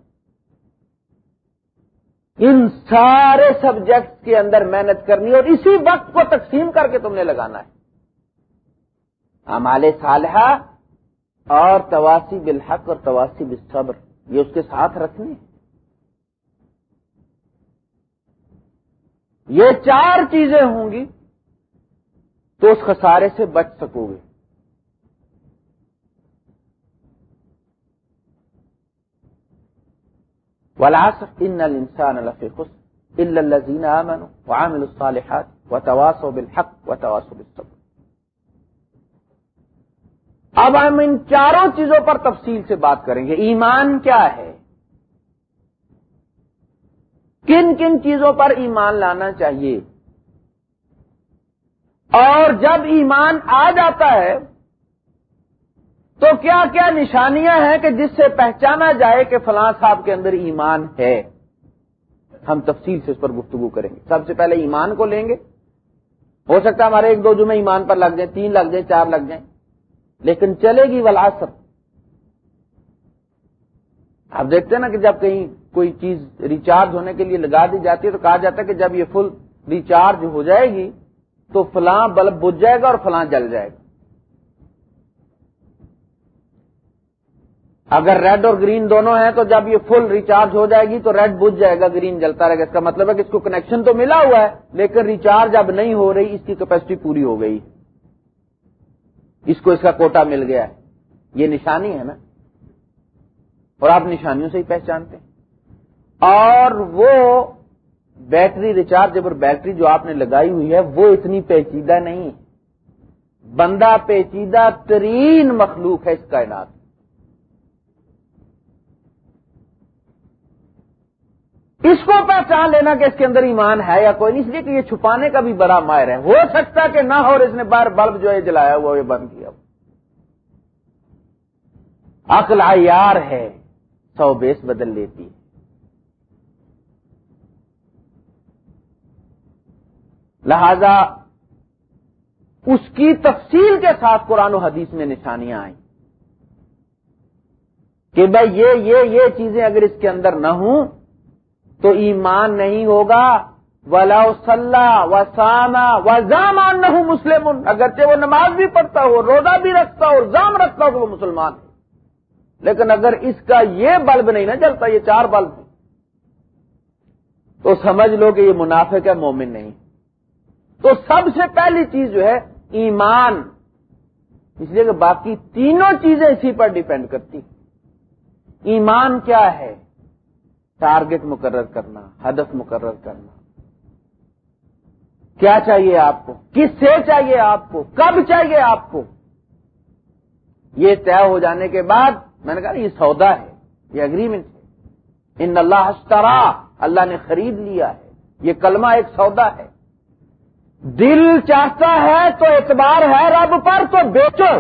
ان سارے سبجیکٹ کے اندر محنت کرنی اور اسی وقت کو تقسیم کر کے تم نے لگانا ہے۔ ہمارے صالحہ اور تواسی بالحق اور تواسی بالصبر، یہ اس کے ساتھ رکھنے یہ چار چیزیں ہوں گی تو اس خسارے سے بچ سکو گے۔ ولاسر ان الانسان لفی خس الا الذين امنوا وعملوا الصالحات وتواصوا بالحق وتواصوا بالصبر. اب ہم ان چاروں چیزوں پر تفصیل سے بات کریں گے۔ ایمان کیا ہے؟ کن کن چیزوں پر ایمان لانا چاہیے؟ اور جب ایمان آ جاتا ہے تو کیا کیا نشانیاں ہیں کہ جس سے پہچانا جائے کہ فلاں صاحب کے اندر ایمان ہے؟ ہم تفصیل سے اس پر گفتگو کریں گے۔ سب سے پہلے ایمان کو لیں گے۔ ہو سکتا ہے ہمارے ایک دو جمعے ایمان پر لگ جائیں، تین لگ جائیں، چار لگ جائیں۔ لیکن چلے گی ولاسر آپ دیکھتے ہیں نا کہ جب کہیں کوئی چیز ریچارج ہونے کے لیے لگا دی جاتی ہے تو کہا جاتا ہے کہ جب یہ فل ریچارج ہو جائے گی تو فلاں بلب بج جائے گا اور فلاں جل جائے گا۔ اگر ریڈ اور گرین دونوں ہیں تو جب یہ فل ریچارج ہو جائے گی تو ریڈ بج جائے گا، گرین جلتا رہے گا۔ اس کا مطلب ہے کہ اس کو کنیکشن تو ملا ہوا ہے، لیکن ریچارج اب نہیں ہو رہی، اس کی کیپیسٹی پوری ہو گئی۔ اس کو اس کا کوٹا مل گیا۔ ہے یہ نشانی ہے نا۔ اور آپ نشانیوں سے ہی پہچانتے ہیں۔ اور وہ بیٹری ریچارجبل بیٹری جو آپ نے لگائی ہوئی ہے، وہ اتنی پیچیدہ نہیں۔ بندہ پیچیدہ ترین مخلوق ہے اس کائنات۔ اس کو پہچان لینا کہ اس کے اندر ایمان ہے یا کوئی نہیں، اس لیے کہ یہ چھپانے کا بھی بڑا ماہر ہے۔ ہو سکتا کہ نہ ہو اور اس نے بار بلب جو ہے جلایا ہوا یہ بند کیا۔ عقل یار ہے، سو بیس بدل لیتی۔ ہے لہذا اس کی تفصیل کے ساتھ قرآن و حدیث میں نشانیاں آئیں۔ کہ بھائی یہ یہ یہ چیزیں اگر اس کے اندر نہ ہوں تو ایمان نہیں ہوگا۔ ولا صلاح و سانا و زامان نہ ہوں مسلم۔ اگرچہ وہ نماز بھی پڑھتا ہو، روزہ بھی رکھتا ہو زام رکھتا ہو کہ وہ مسلمان ہے۔ لیکن اگر اس کا یہ بلب نہیں نہ چلتا یہ چار بلب تو سمجھ لو کہ یہ منافق ہے، مومن نہیں۔ تو سب سے پہلی چیز جو ہے، ایمان۔ اس لیے کہ باقی تینوں چیزیں اسی پر ڈیپینڈ کرتی۔ ایمان کیا ہے؟ ٹارگٹ مقرر کرنا، ہدف مقرر کرنا۔ کیا چاہیے آپ کو؟ کس سے چاہیے آپ کو؟ کب چاہیے آپ کو؟ یہ طے ہو جانے کے بعد میں نے کہا یہ سودا ہے، یہ اگریمنٹ ہے۔ ان اللہ اشترا، اللہ نے خرید لیا ہے۔ یہ کلمہ ایک سودا ہے۔ دل چاہتا ہے تو اعتبار ہے رب پر تو بیچو۔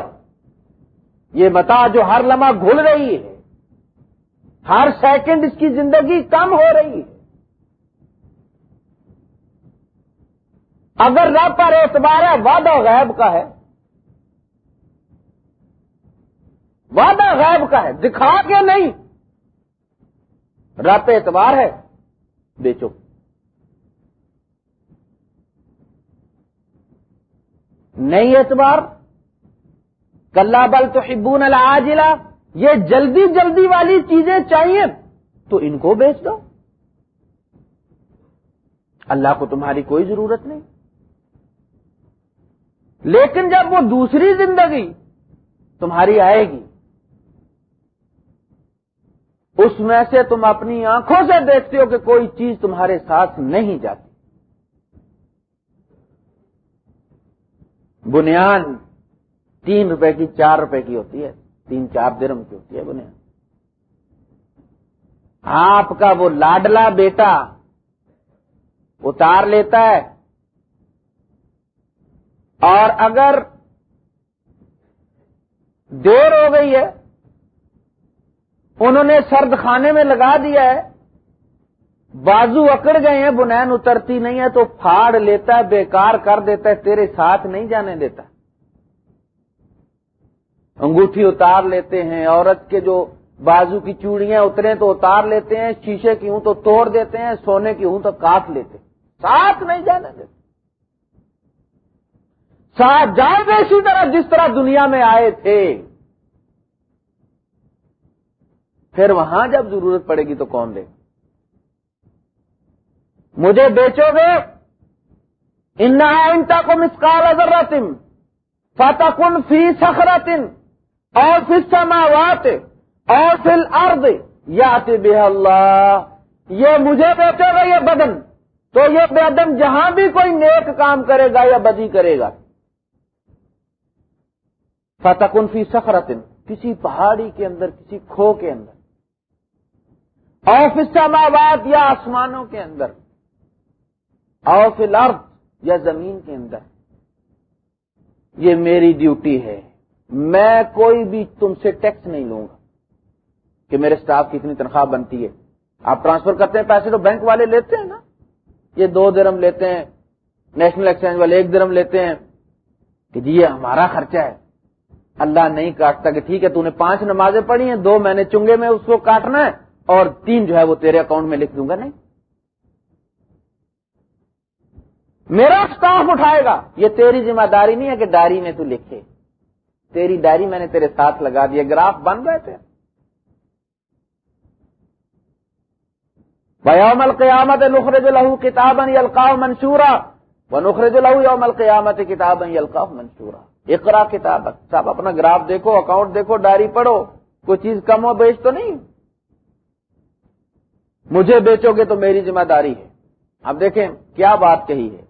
یہ بتا جو ہر لمحہ گھل رہی ہے۔ ہر سیکنڈ اس کی زندگی کم ہو رہی ہے۔ اگر رب پر اعتبار ہے، وعدہ غیب کا ہے۔ وعدہ غیب کا ہے۔ دکھا کے نہیں۔ رب اعتبار ہے۔ بیچو۔ نہیں اعتبار۔ کلّا بل تو حبون العاجلہ۔ یہ جلدی جلدی والی چیزیں چاہیے تو ان کو بیچ دو۔ اللہ کو تمہاری کوئی ضرورت نہیں۔ لیکن جب وہ دوسری زندگی تمہاری آئے گی، اس میں سے تم اپنی آنکھوں سے دیکھتے ہو کہ کوئی چیز تمہارے ساتھ نہیں جاتی۔ بنیاد تین روپے کی، چار روپے کی ہوتی ہے۔ تین چار درم کی ہوتی ہے بنیاد آپ کا وہ لاڈلا بیٹا اتار لیتا ہے۔ اور اگر دیر ہو گئی ہے، انہوں نے سرد خانے میں لگا دیا ہے۔ بازو اکڑ گئے ہیں، بنین اترتی نہیں ہے تو پھاڑ لیتا ہے، بیکار کر دیتا ہے، تیرے ساتھ نہیں جانے دیتا۔ انگوٹھی اتار لیتے ہیں، عورت کے جو بازو کی چوڑیاں اترے تو اتار لیتے ہیں، شیشے کی ہوں تو توڑ دیتے ہیں، سونے کی ہوں تو کاٹ لیتے ساتھ نہیں جانے دیتے۔ ساتھ جائے گے اسی طرح جس طرح دنیا میں آئے تھے۔ پھر وہاں جب ضرورت پڑے گی تو کون دے؟ مجھے بیچو گے۔ انتا کو مسکال اگر رتم فتح کن فی سخرتن اور پھر سماوات اور پھر ارد یا بے اللہ۔ یہ مجھے بیچے گا یہ بدن۔ تو یہ بدن جہاں بھی کوئی نیک کام کرے گا یا بدی کرے گا۔ فتح فی سخرتن کسی پہاڑی کے اندر، کسی کھو کے اندر۔ اور پھر سماوات یا آسمانوں کے اندر۔ اور پھر ارد یا زمین کے اندر۔ یہ میری ڈیوٹی ہے۔ میں کوئی بھی تم سے ٹیکس نہیں لوں گا کہ میرے سٹاف کی اتنی تنخواہ بنتی ہے۔ آپ ٹرانسفر کرتے ہیں پیسے تو بینک والے لیتے ہیں نا۔ یہ دو درم لیتے ہیں، نیشنل ایکسچینج والے ایک درم لیتے ہیں کہ جی یہ ہمارا خرچہ ہے۔ اللہ نہیں کاٹتا کہ ٹھیک ہے، تو نے پانچ نمازیں پڑھی ہیں، دو میں نے چنگے میں اس کو کاٹنا ہے اور تین جو ہے وہ تیرے اکاؤنٹ میں لکھ دوں گا۔ نہیں۔ میرا اسٹاف اٹھائے گا، یہ تیری ذمہ داری نہیں ہے کہ ڈائری میں تو لکھے۔ تیری ڈائری میں نے تیرے ساتھ لگا دیا گراف بن گئے تھے۔ ویوم القیامت نخرج لہو کتاب القاف منشورا۔ وہ نخرج لہو یوم القیامت کتاب القاف منشورا۔ اقرا کتاب صاحب اپنا گراف دیکھو اکاؤنٹ دیکھو، ڈائری پڑھو۔ کوئی چیز کم ہو بیچ تو نہیں۔ مجھے بیچو گے تو میری ذمہ داری ہے۔ اب دیکھیں، کیا بات کہی ہے؟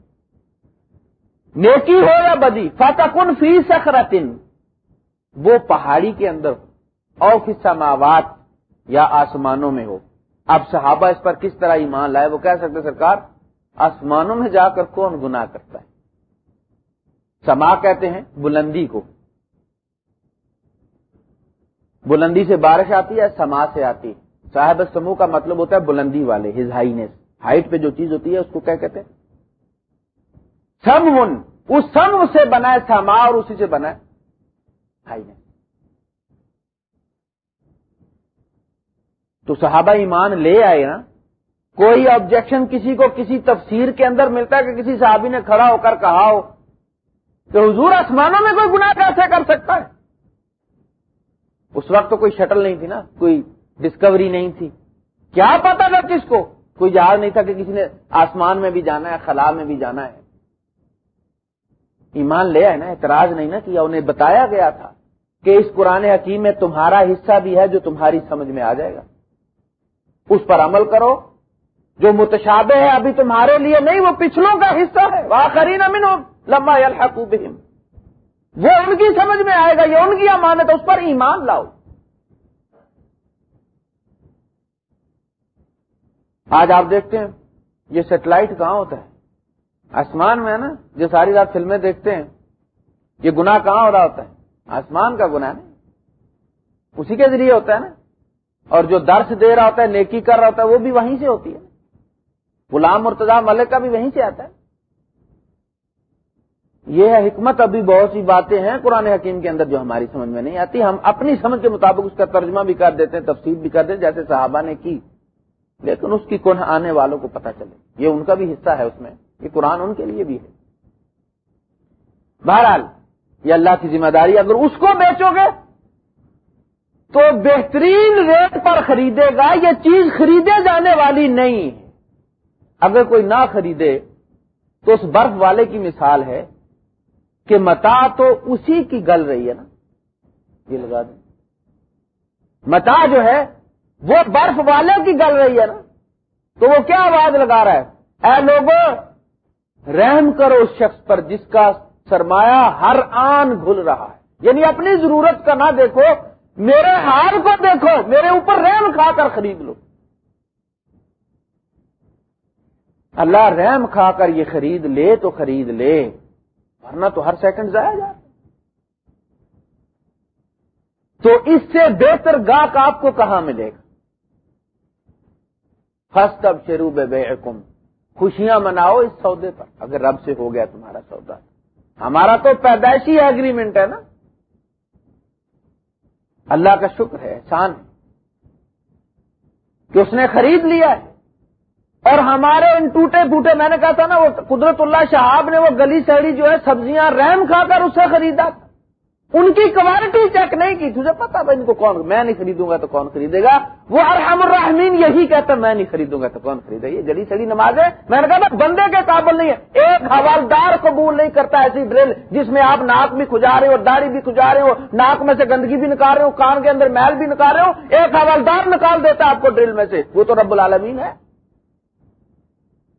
نیکی ہو یا بدی؟ فتح کن فی سخرتن وہ پہاڑی کے اندر او سماوات یا آسمانوں میں ہو۔ اب صحابہ اس پر کس طرح ایمان لائے وہ کہہ سکتے سرکار، آسمانوں میں جا کر کون گناہ کرتا ہے؟ سما کہتے ہیں بلندی کو۔ بلندی سے بارش آتی ہے، سما سے آتی ہے۔ صاحب سمو کا مطلب ہوتا ہے بلندی والے ہز ہائینس ہائٹ پہ جو چیز ہوتی ہے، اس کو کیا کہتے ہیں؟ سم ون اس سم سے بنا ہے سما اور اسی سے بنا ہے ہائینس تو صحابہ ایمان لے آئے نا، کوئی آبجیکشن کسی کو کسی تفسیر کے اندر ملتا ہے کہ کسی صحابی نے کھڑا ہو کر کہا ہو کہ حضور آسمانوں میں کوئی گناہ کیسے کر سکتا ہے؟ اس وقت تو کوئی شٹل نہیں تھی نا، کوئی ڈسکوری نہیں تھی۔ کیا پتا تھا کس کو؟ کوئی جہاز نہیں تھا کہ کسی نے آسمان میں بھی جانا ہے، خلا میں بھی جانا ہے۔ ایمان لے آئے نا، اعتراض نہیں نا کیا، انہیں بتایا گیا تھا۔ کہ اس قرآن حکیم میں تمہارا حصہ بھی ہے جو تمہاری سمجھ میں آ جائے گا۔ اس پر عمل کرو۔ جو متشابہ ہے ابھی تمہارے لیے نہیں، وہ پچھلوں کا حصہ ہے۔ واخرین امین لمبا الحق وہ ان کی سمجھ میں آئے گا، یہ ان کی امانت اس پر ایمان لاؤ۔ آج آپ دیکھتے ہیں، یہ سیٹلائٹ کہاں ہوتا ہے؟ آسمان میں ہے نا، جو ساری رات فلمیں دیکھتے ہیں، یہ گناہ کہاں ہو رہا ہوتا ہے؟ آسمان کا گناہ نہیں۔ اسی کے ذریعے ہوتا ہے نا۔ اور جو درس دے رہا ہوتا ہے، نیکی کر رہا ہوتا ہے، وہ بھی وہیں سے ہوتی ہے۔ غلام مرتضی ملک کا بھی وہیں سے آتا ہے۔ یہ ہے حکمت۔ ابھی بہت سی باتیں ہیں قرآن حکیم کے اندر جو ہماری سمجھ میں نہیں آتی۔ ہم اپنی سمجھ کے مطابق اس کا ترجمہ بھی کر دیتے ہیں تفصیل بھی کر دیتے ہیں، جیسے صحابہ نے کی۔ لیکن اس کی کنہ آنے والوں کو پتہ چلے۔ یہ ان کا بھی حصہ ہے اس میں۔ یہ قرآن ان کے لیے بھی ہے۔ بہرحال یہ اللہ کی ذمہ داری اگر اس کو بیچو گے تو بہترین ریٹ پر خریدے گا، یہ چیز خریدے جانے والی نہیں۔ ہے اگر کوئی نہ خریدے تو اس برف والے کی مثال ہے کہ متا تو اسی کی گل رہی ہے نا۔ یہ لگا دیں۔ متا جو ہے، وہ برف والے کی گل رہی ہے نا۔ تو وہ کیا آواز لگا رہا ہے؟ اے لوگوں رحم کرو اس شخص پر جس کا سرمایہ ہر آن گھل رہا ہے۔ یعنی اپنی ضرورت کا نہ دیکھو، میرے ہار کو دیکھو، میرے اوپر رحم کھا کر خرید لو۔ اللہ رحم کھا کر یہ خرید لے تو خرید لے، ورنہ تو ہر سیکنڈ ضائع جا۔ تو اس سے بہتر گاہک آپ کو کہاں ملے گا؟ فسٹ اب شروع بے خوشیاں مناؤ اس سودے پر، اگر رب سے ہو گیا تمہارا سودا۔ ہمارا تو پیدائشی ایگریمنٹ ہے نا۔ اللہ کا شکر ہے، احسان ہے۔ کہ اس نے خرید لیا ہے۔ اور ہمارے ان ٹوٹے پوٹے میں نے کہا تھا نا، وہ قدرت اللہ شہاب نے وہ گلی سڑی جو ہے، سبزیاں رحم کھا کر اسے خریدا تھا۔ ان کی کوالٹی چیک نہیں کی تجھے پتا بھائی ان کو کون میں نہیں خریدوں گا تو کون خریدے گا؟ وہ ارحم الرحمین یہی کہتا میں نہیں خریدوں گا تو کون خریدے یہ گلی سڑی نماز ہے۔ میں نے کہا تھا بندے کے قابل نہیں ہے۔ ایک حوالدار قبول نہیں کرتا ایسی ڈرل جس میں آپ ناک بھی کھجا رہے ہو، داڑھی بھی کھجا رہے ہو، ناک میں سے گندگی بھی نکال رہے ہو، کان کے اندر میل بھی نکال رہے ہو، ایک حوالدار نکال دیتا ہے آپ کو ڈرل میں سے۔ وہ تو رب العالمین ہے۔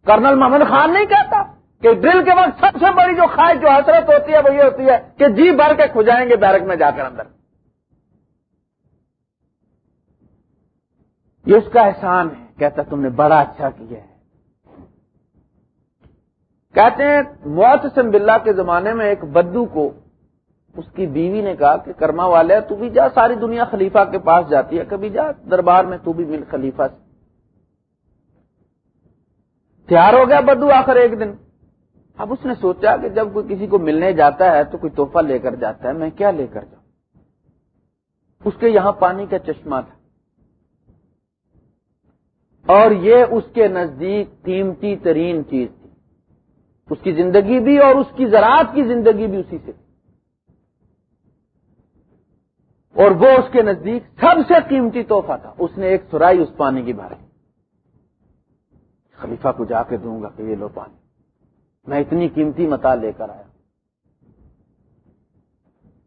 کرنل محمد خان نہیں کہتا۔ کہ ڈرل کے وقت سب سے بڑی جو خواہش، جو حسرت ہوتی ہے، وہ یہ ہوتی ہے کہ جی بھر کے کھجائیں گے بیرک میں جا کر اندر۔ یہ اس کا احسان ہے۔ کہتا تم نے بڑا اچھا کیا ہے۔ کہتے ہیں موت سم بلّہ کے زمانے میں ایک بدو کو اس کی بیوی نے کہا کہ کرما والے، تو بھی جا، ساری دنیا خلیفہ کے پاس جاتی ہے۔ کبھی جا، دربار میں تو بھی مل خلیفہ سے۔ تیار ہو گیا بدو آخر ایک دن۔ اب اس نے سوچا کہ جب کوئی کسی کو ملنے جاتا ہے تو کوئی تحفہ لے کر جاتا ہے، میں کیا لے کر جاؤں؟ اس کے یہاں پانی کا چشمہ تھا۔ اور یہ اس کے نزدیک قیمتی ترین چیز تھی۔ اس کی زندگی بھی اور اس کی زراعت کی زندگی بھی اسی سے اور وہ اس کے نزدیک سب سے قیمتی تحفہ تھا۔ اس نے ایک سرائی اس پانی کی بھاری۔ خلیفہ کو جا کے دوں گا کہ یہ لو پانی۔ میں اتنی قیمتی متا لے کر آیا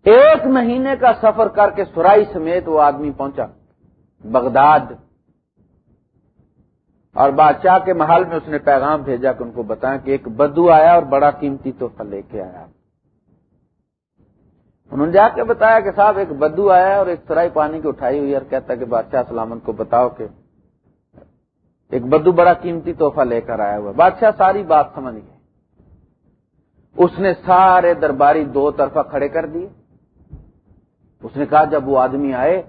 ایک مہینے کا سفر کر کے سرائی سمیت وہ آدمی پہنچا، بغداد۔ اور بادشاہ کے محل میں اس نے پیغام بھیجا کہ ان کو بتایا کہ ایک بدو آیا اور بڑا قیمتی تحفہ لے کے آیا۔ انہوں نے جا کے بتایا کہ صاحب، ایک بدو آیا اور ایک سرائی پانی کی اٹھائی ہوئی اور کہتا کہ بادشاہ سلامت کو بتاؤ کہ ایک بدو بڑا قیمتی تحفہ لے کر آیا ہوا بادشاہ ساری بات سمجھ گئے۔ اس نے سارے درباری دو طرفہ کھڑے کر دیے۔ اس نے کہا، جب وہ آدمی آئے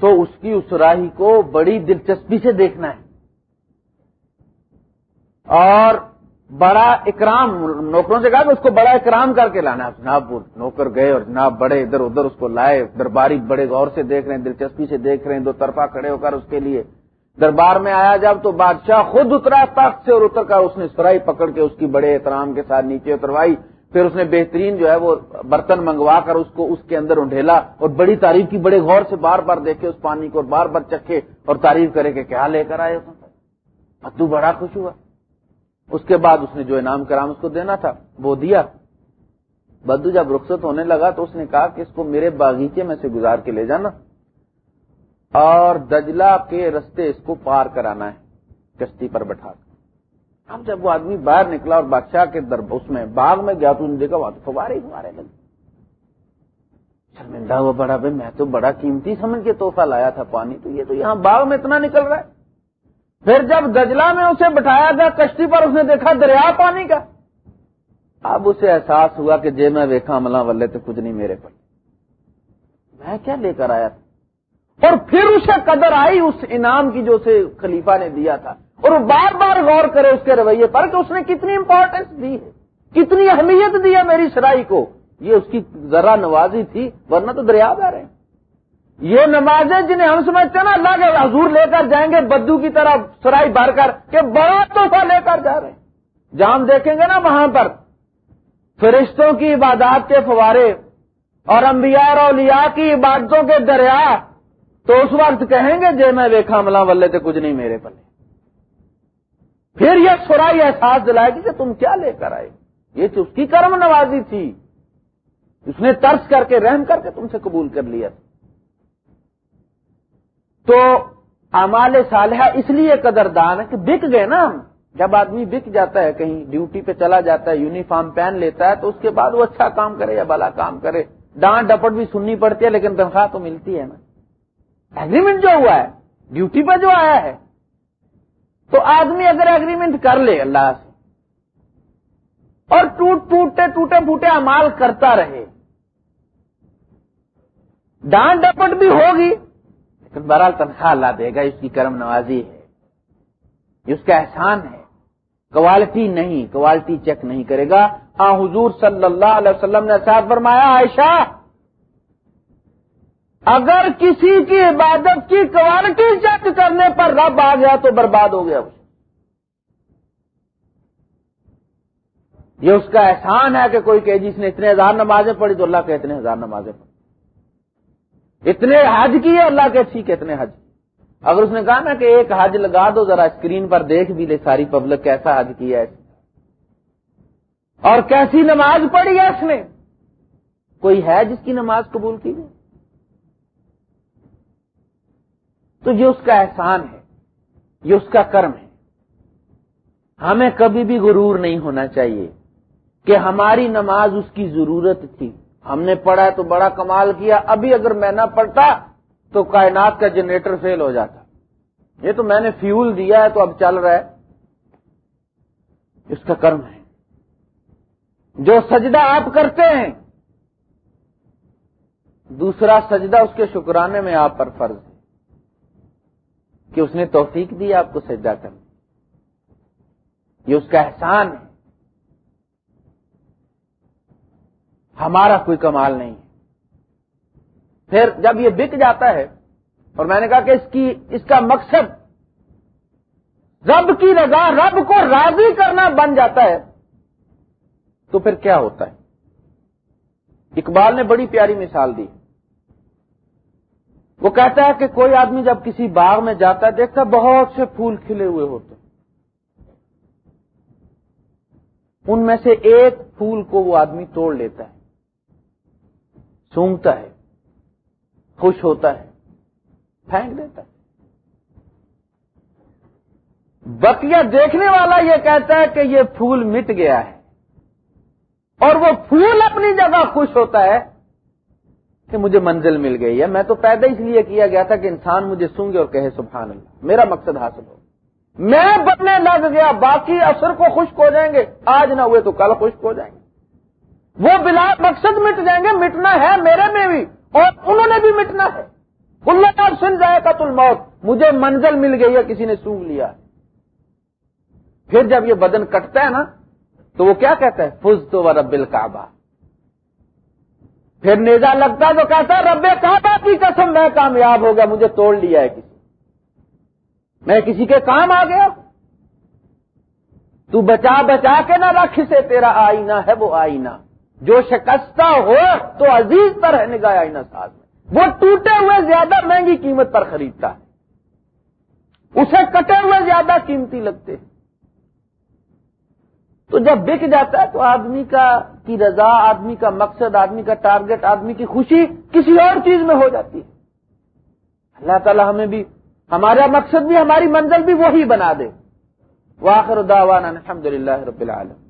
تو اس کی اس راہی کو بڑی دلچسپی سے دیکھنا ہے۔ اور بڑا اکرام، نوکروں سے کہا کہ اس کو بڑا اکرام کر کے لانا جناب، وہ نوکر گئے اور جناب بڑے ادھر ادھر اس کو لائے، درباری بڑے غور سے دیکھ رہے ہیں، دلچسپی سے دیکھ رہے ہیں، دو طرفہ کھڑے ہو کر اس کے لیے۔ دربار میں آیا جب تو بادشاہ خود اترا تخت سے اور اتر کر اس نے سرائی پکڑ کے اس کی بڑے احترام کے ساتھ نیچے اتروائی۔ پھر اس نے بہترین جو ہے وہ برتن منگوا کر اس کو اس کے اندر انڈھیلا اور بڑی تعریف کی، بڑے غور سے بار بار دیکھے اس پانی کو اور بار بار چکھے اور تعریف کرے کہ کیا لے کر آئے ادو بڑا خوش ہوا۔ اس کے بعد اس نے جو انعام کرام اس کو دینا تھا، وہ دیا۔ بدو جب رخصت ہونے لگا تو اس نے کہا کہ اس کو میرے باغیچے میں سے گزار کے لے جانا۔ اور دجلا کے رستے اس کو پار کرانا ہے، کشتی پر بٹھا کر۔ اب جب وہ آدمی باہر نکلا اور بادشاہ کے در اس میں باغ میں گیا تو انہوں دیکھا وہاں تو فوارے فوارے لگے۔ شرمندہ ہوا بڑا بھائی، میں تو بڑا قیمتی سمجھ کے توحفہ لایا تھا پانی، تو یہ تو یہاں باغ میں اتنا نکل رہا ہے۔ پھر جب دجلا میں اسے بٹھایا گیا، کشتی پر اس نے دیکھا دریا پانی کا۔ اب اسے احساس ہوا کہ جے میں ویکھا عملہ ولے تو کچھ نہیں میرے پر۔ میں کیا لے کر آیا تھا؟ اور پھر اسے قدر آئی اس انعام کی جو اسے خلیفہ نے دیا تھا۔ اور وہ بار بار غور کرے اس کے رویے پر کہ اس نے کتنی امپورٹینس دی ہے، کتنی اہمیت دی ہے میری سرائی کو۔ یہ اس کی ذرا نوازی تھی، ورنہ تو دریا بہ رہے ہیں۔ یہ نمازیں جنہیں ہم سمجھتے ہیں نا، اللہ کے حضور لے کر جائیں گے، بدو کی طرح سرائی بھر کر کہ بڑا تحفہ لے کر جا رہے ہیں۔ جہاں ہم دیکھیں گے نا وہاں پر، فرشتوں کی عبادات کے فوارے اور انبیاء اور اولیاء کی عبادتوں کے دریا تو اس وقت کہیں گے جے میں ویکھا ملا ولے تو کچھ نہیں میرے پلے۔ پھر یہ سرائی احساس دلائے گی کہ تم کیا لے کر آئے۔ یہ تو اس کی کرم نوازی تھی۔ اس نے ترس کر کے رحم کر کے تم سے قبول کر لیا۔ تھا تو امال صالحہ اس لیے قدردان ہے کہ بک گئے نا ہم۔ جب آدمی بک جاتا ہے، کہیں ڈیوٹی پہ چلا جاتا ہے، یونیفارم پہن لیتا ہے، تو اس کے بعد وہ اچھا کام کرے یا بلا کام کرے۔ ڈانٹ ڈپٹ بھی سننی پڑتی ہے، لیکن تنخواہ تو ملتی ہے نا۔ ایگریمنٹ جو ہوا ہے ڈیوٹی پہ جو آیا ہے، تو آدمی اگر ایگریمنٹ کر لے اللہ سے اور ٹوٹ ٹوٹتے ٹوٹے پھوٹے امال کرتا رہے، ڈانٹ ڈپٹ بھی ہوگی، لیکن بہرحال تنخواہ اللہ دے گا، اس کی کرم نوازی ہے، یہ اس کا احسان ہے۔ کوالٹی نہیں کوالٹی چیک نہیں کرے گا۔ ہاں حضور صلی اللہ علیہ وسلم نے ساتھ فرمایا، عائشہ اگر کسی کی عبادت کی کوالٹی چیک کرنے پر رب آ گیا تو برباد ہو گیا یہ اس کا احسان ہے کہ کوئی کہ جس نے اتنے ہزار نمازیں پڑھی تو اللہ کے اتنے ہزار نمازیں پڑھی۔ اتنے حج کیے اللہ کے ٹھیک ہے اتنے حج۔ اگر اس نے کہا نا کہ ایک حج لگا دو ذرا اسکرین پر دیکھ بھی لے ساری پبلک کیسا حج کیا ہے اور کیسی نماز پڑھی ہے اس نے۔ کوئی ہے جس کی نماز قبول کی گئی؟ تو یہ اس کا احسان ہے، یہ اس کا کرم ہے۔ ہمیں کبھی بھی غرور نہیں ہونا چاہیے کہ ہماری نماز اس کی ضرورت تھی۔ ہم نے پڑھا تو بڑا کمال کیا، ابھی اگر میں نہ پڑھتا تو کائنات کا جنریٹر فیل ہو جاتا۔ یہ تو میں نے فیول دیا ہے، تو اب چل رہا ہے۔ اس کا کرم ہے۔ جو سجدہ آپ کرتے ہیں، دوسرا سجدہ اس کے شکرانے میں آپ پر فرض ہے۔ کہ اس نے توفیق دی آپ کو سجدہ کرنے یہ اس کا احسان ہے۔ ہمارا کوئی کمال نہیں ہے۔ پھر جب یہ بک جاتا ہے اور میں نے کہا کہ اس کی، اس کا مقصد رب کی رضا، رب کو راضی کرنا بن جاتا ہے، تو پھر کیا ہوتا ہے؟ اقبال نے بڑی پیاری مثال دی۔ وہ کہتا ہے کہ کوئی آدمی جب کسی باغ میں جاتا ہے، دیکھتا بہت سے پھول کھلے ہوئے ہوتے ان میں سے ایک پھول کو وہ آدمی توڑ لیتا ہے، سونگتا ہے، خوش ہوتا ہے، پھینک دیتا ہے۔ بکیا دیکھنے والا یہ کہتا ہے کہ یہ پھول مٹ گیا ہے اور وہ پھول اپنی جگہ خوش ہوتا ہے۔ کہ مجھے منزل مل گئی ہے۔ میں تو پیدا اس لیے کیا گیا تھا کہ انسان مجھے سونگے اور کہے سبحان اللہ۔ میرا مقصد حاصل ہو۔ میں بننے لگ گیا، باقی اثر کو خشک ہو جائیں گے۔ آج نہ ہوئے تو کل خشک ہو جائیں گے۔ وہ بلا مقصد مٹ جائیں گے، مٹنا ہے میرے میں بھی اور انہوں نے بھی مٹنا ہے۔ اللہ سن جائے کا تل موت مجھے منزل مل گئی ہے، کسی نے سونگ لیا۔ پھر جب یہ بدن کٹتا ہے نا، تو وہ کیا کہتا ہے؟ فز تو رب الکعبہ۔ پھر نیزا لگتا تو کہتا ہے، رب کعبہ کی قسم، میں کامیاب ہو گیا، مجھے توڑ لیا ہے کسی میں کسی کے کام آ گیا۔ تو بچا بچا کے نہ رکھ سے تیرا آئینہ ہے، وہ آئینہ۔ جو شکستہ ہو، تو عزیز پر ہے، نگاہ آئینہ ساز میں۔ وہ ٹوٹے ہوئے زیادہ مہنگی قیمت پر خریدتا ہے۔ اسے کٹے ہوئے زیادہ قیمتی لگتے ہیں۔ تو جب بک جاتا ہے تو آدمی کا کی رضا، آدمی کا مقصد، آدمی کا ٹارگٹ، آدمی کی خوشی کسی اور چیز میں ہو جاتی ہے۔ اللہ تعالی ہمیں بھی، ہمارا مقصد بھی، ہماری منزل بھی وہی بنا دے۔ واخر داوان الحمد للہ رب العالم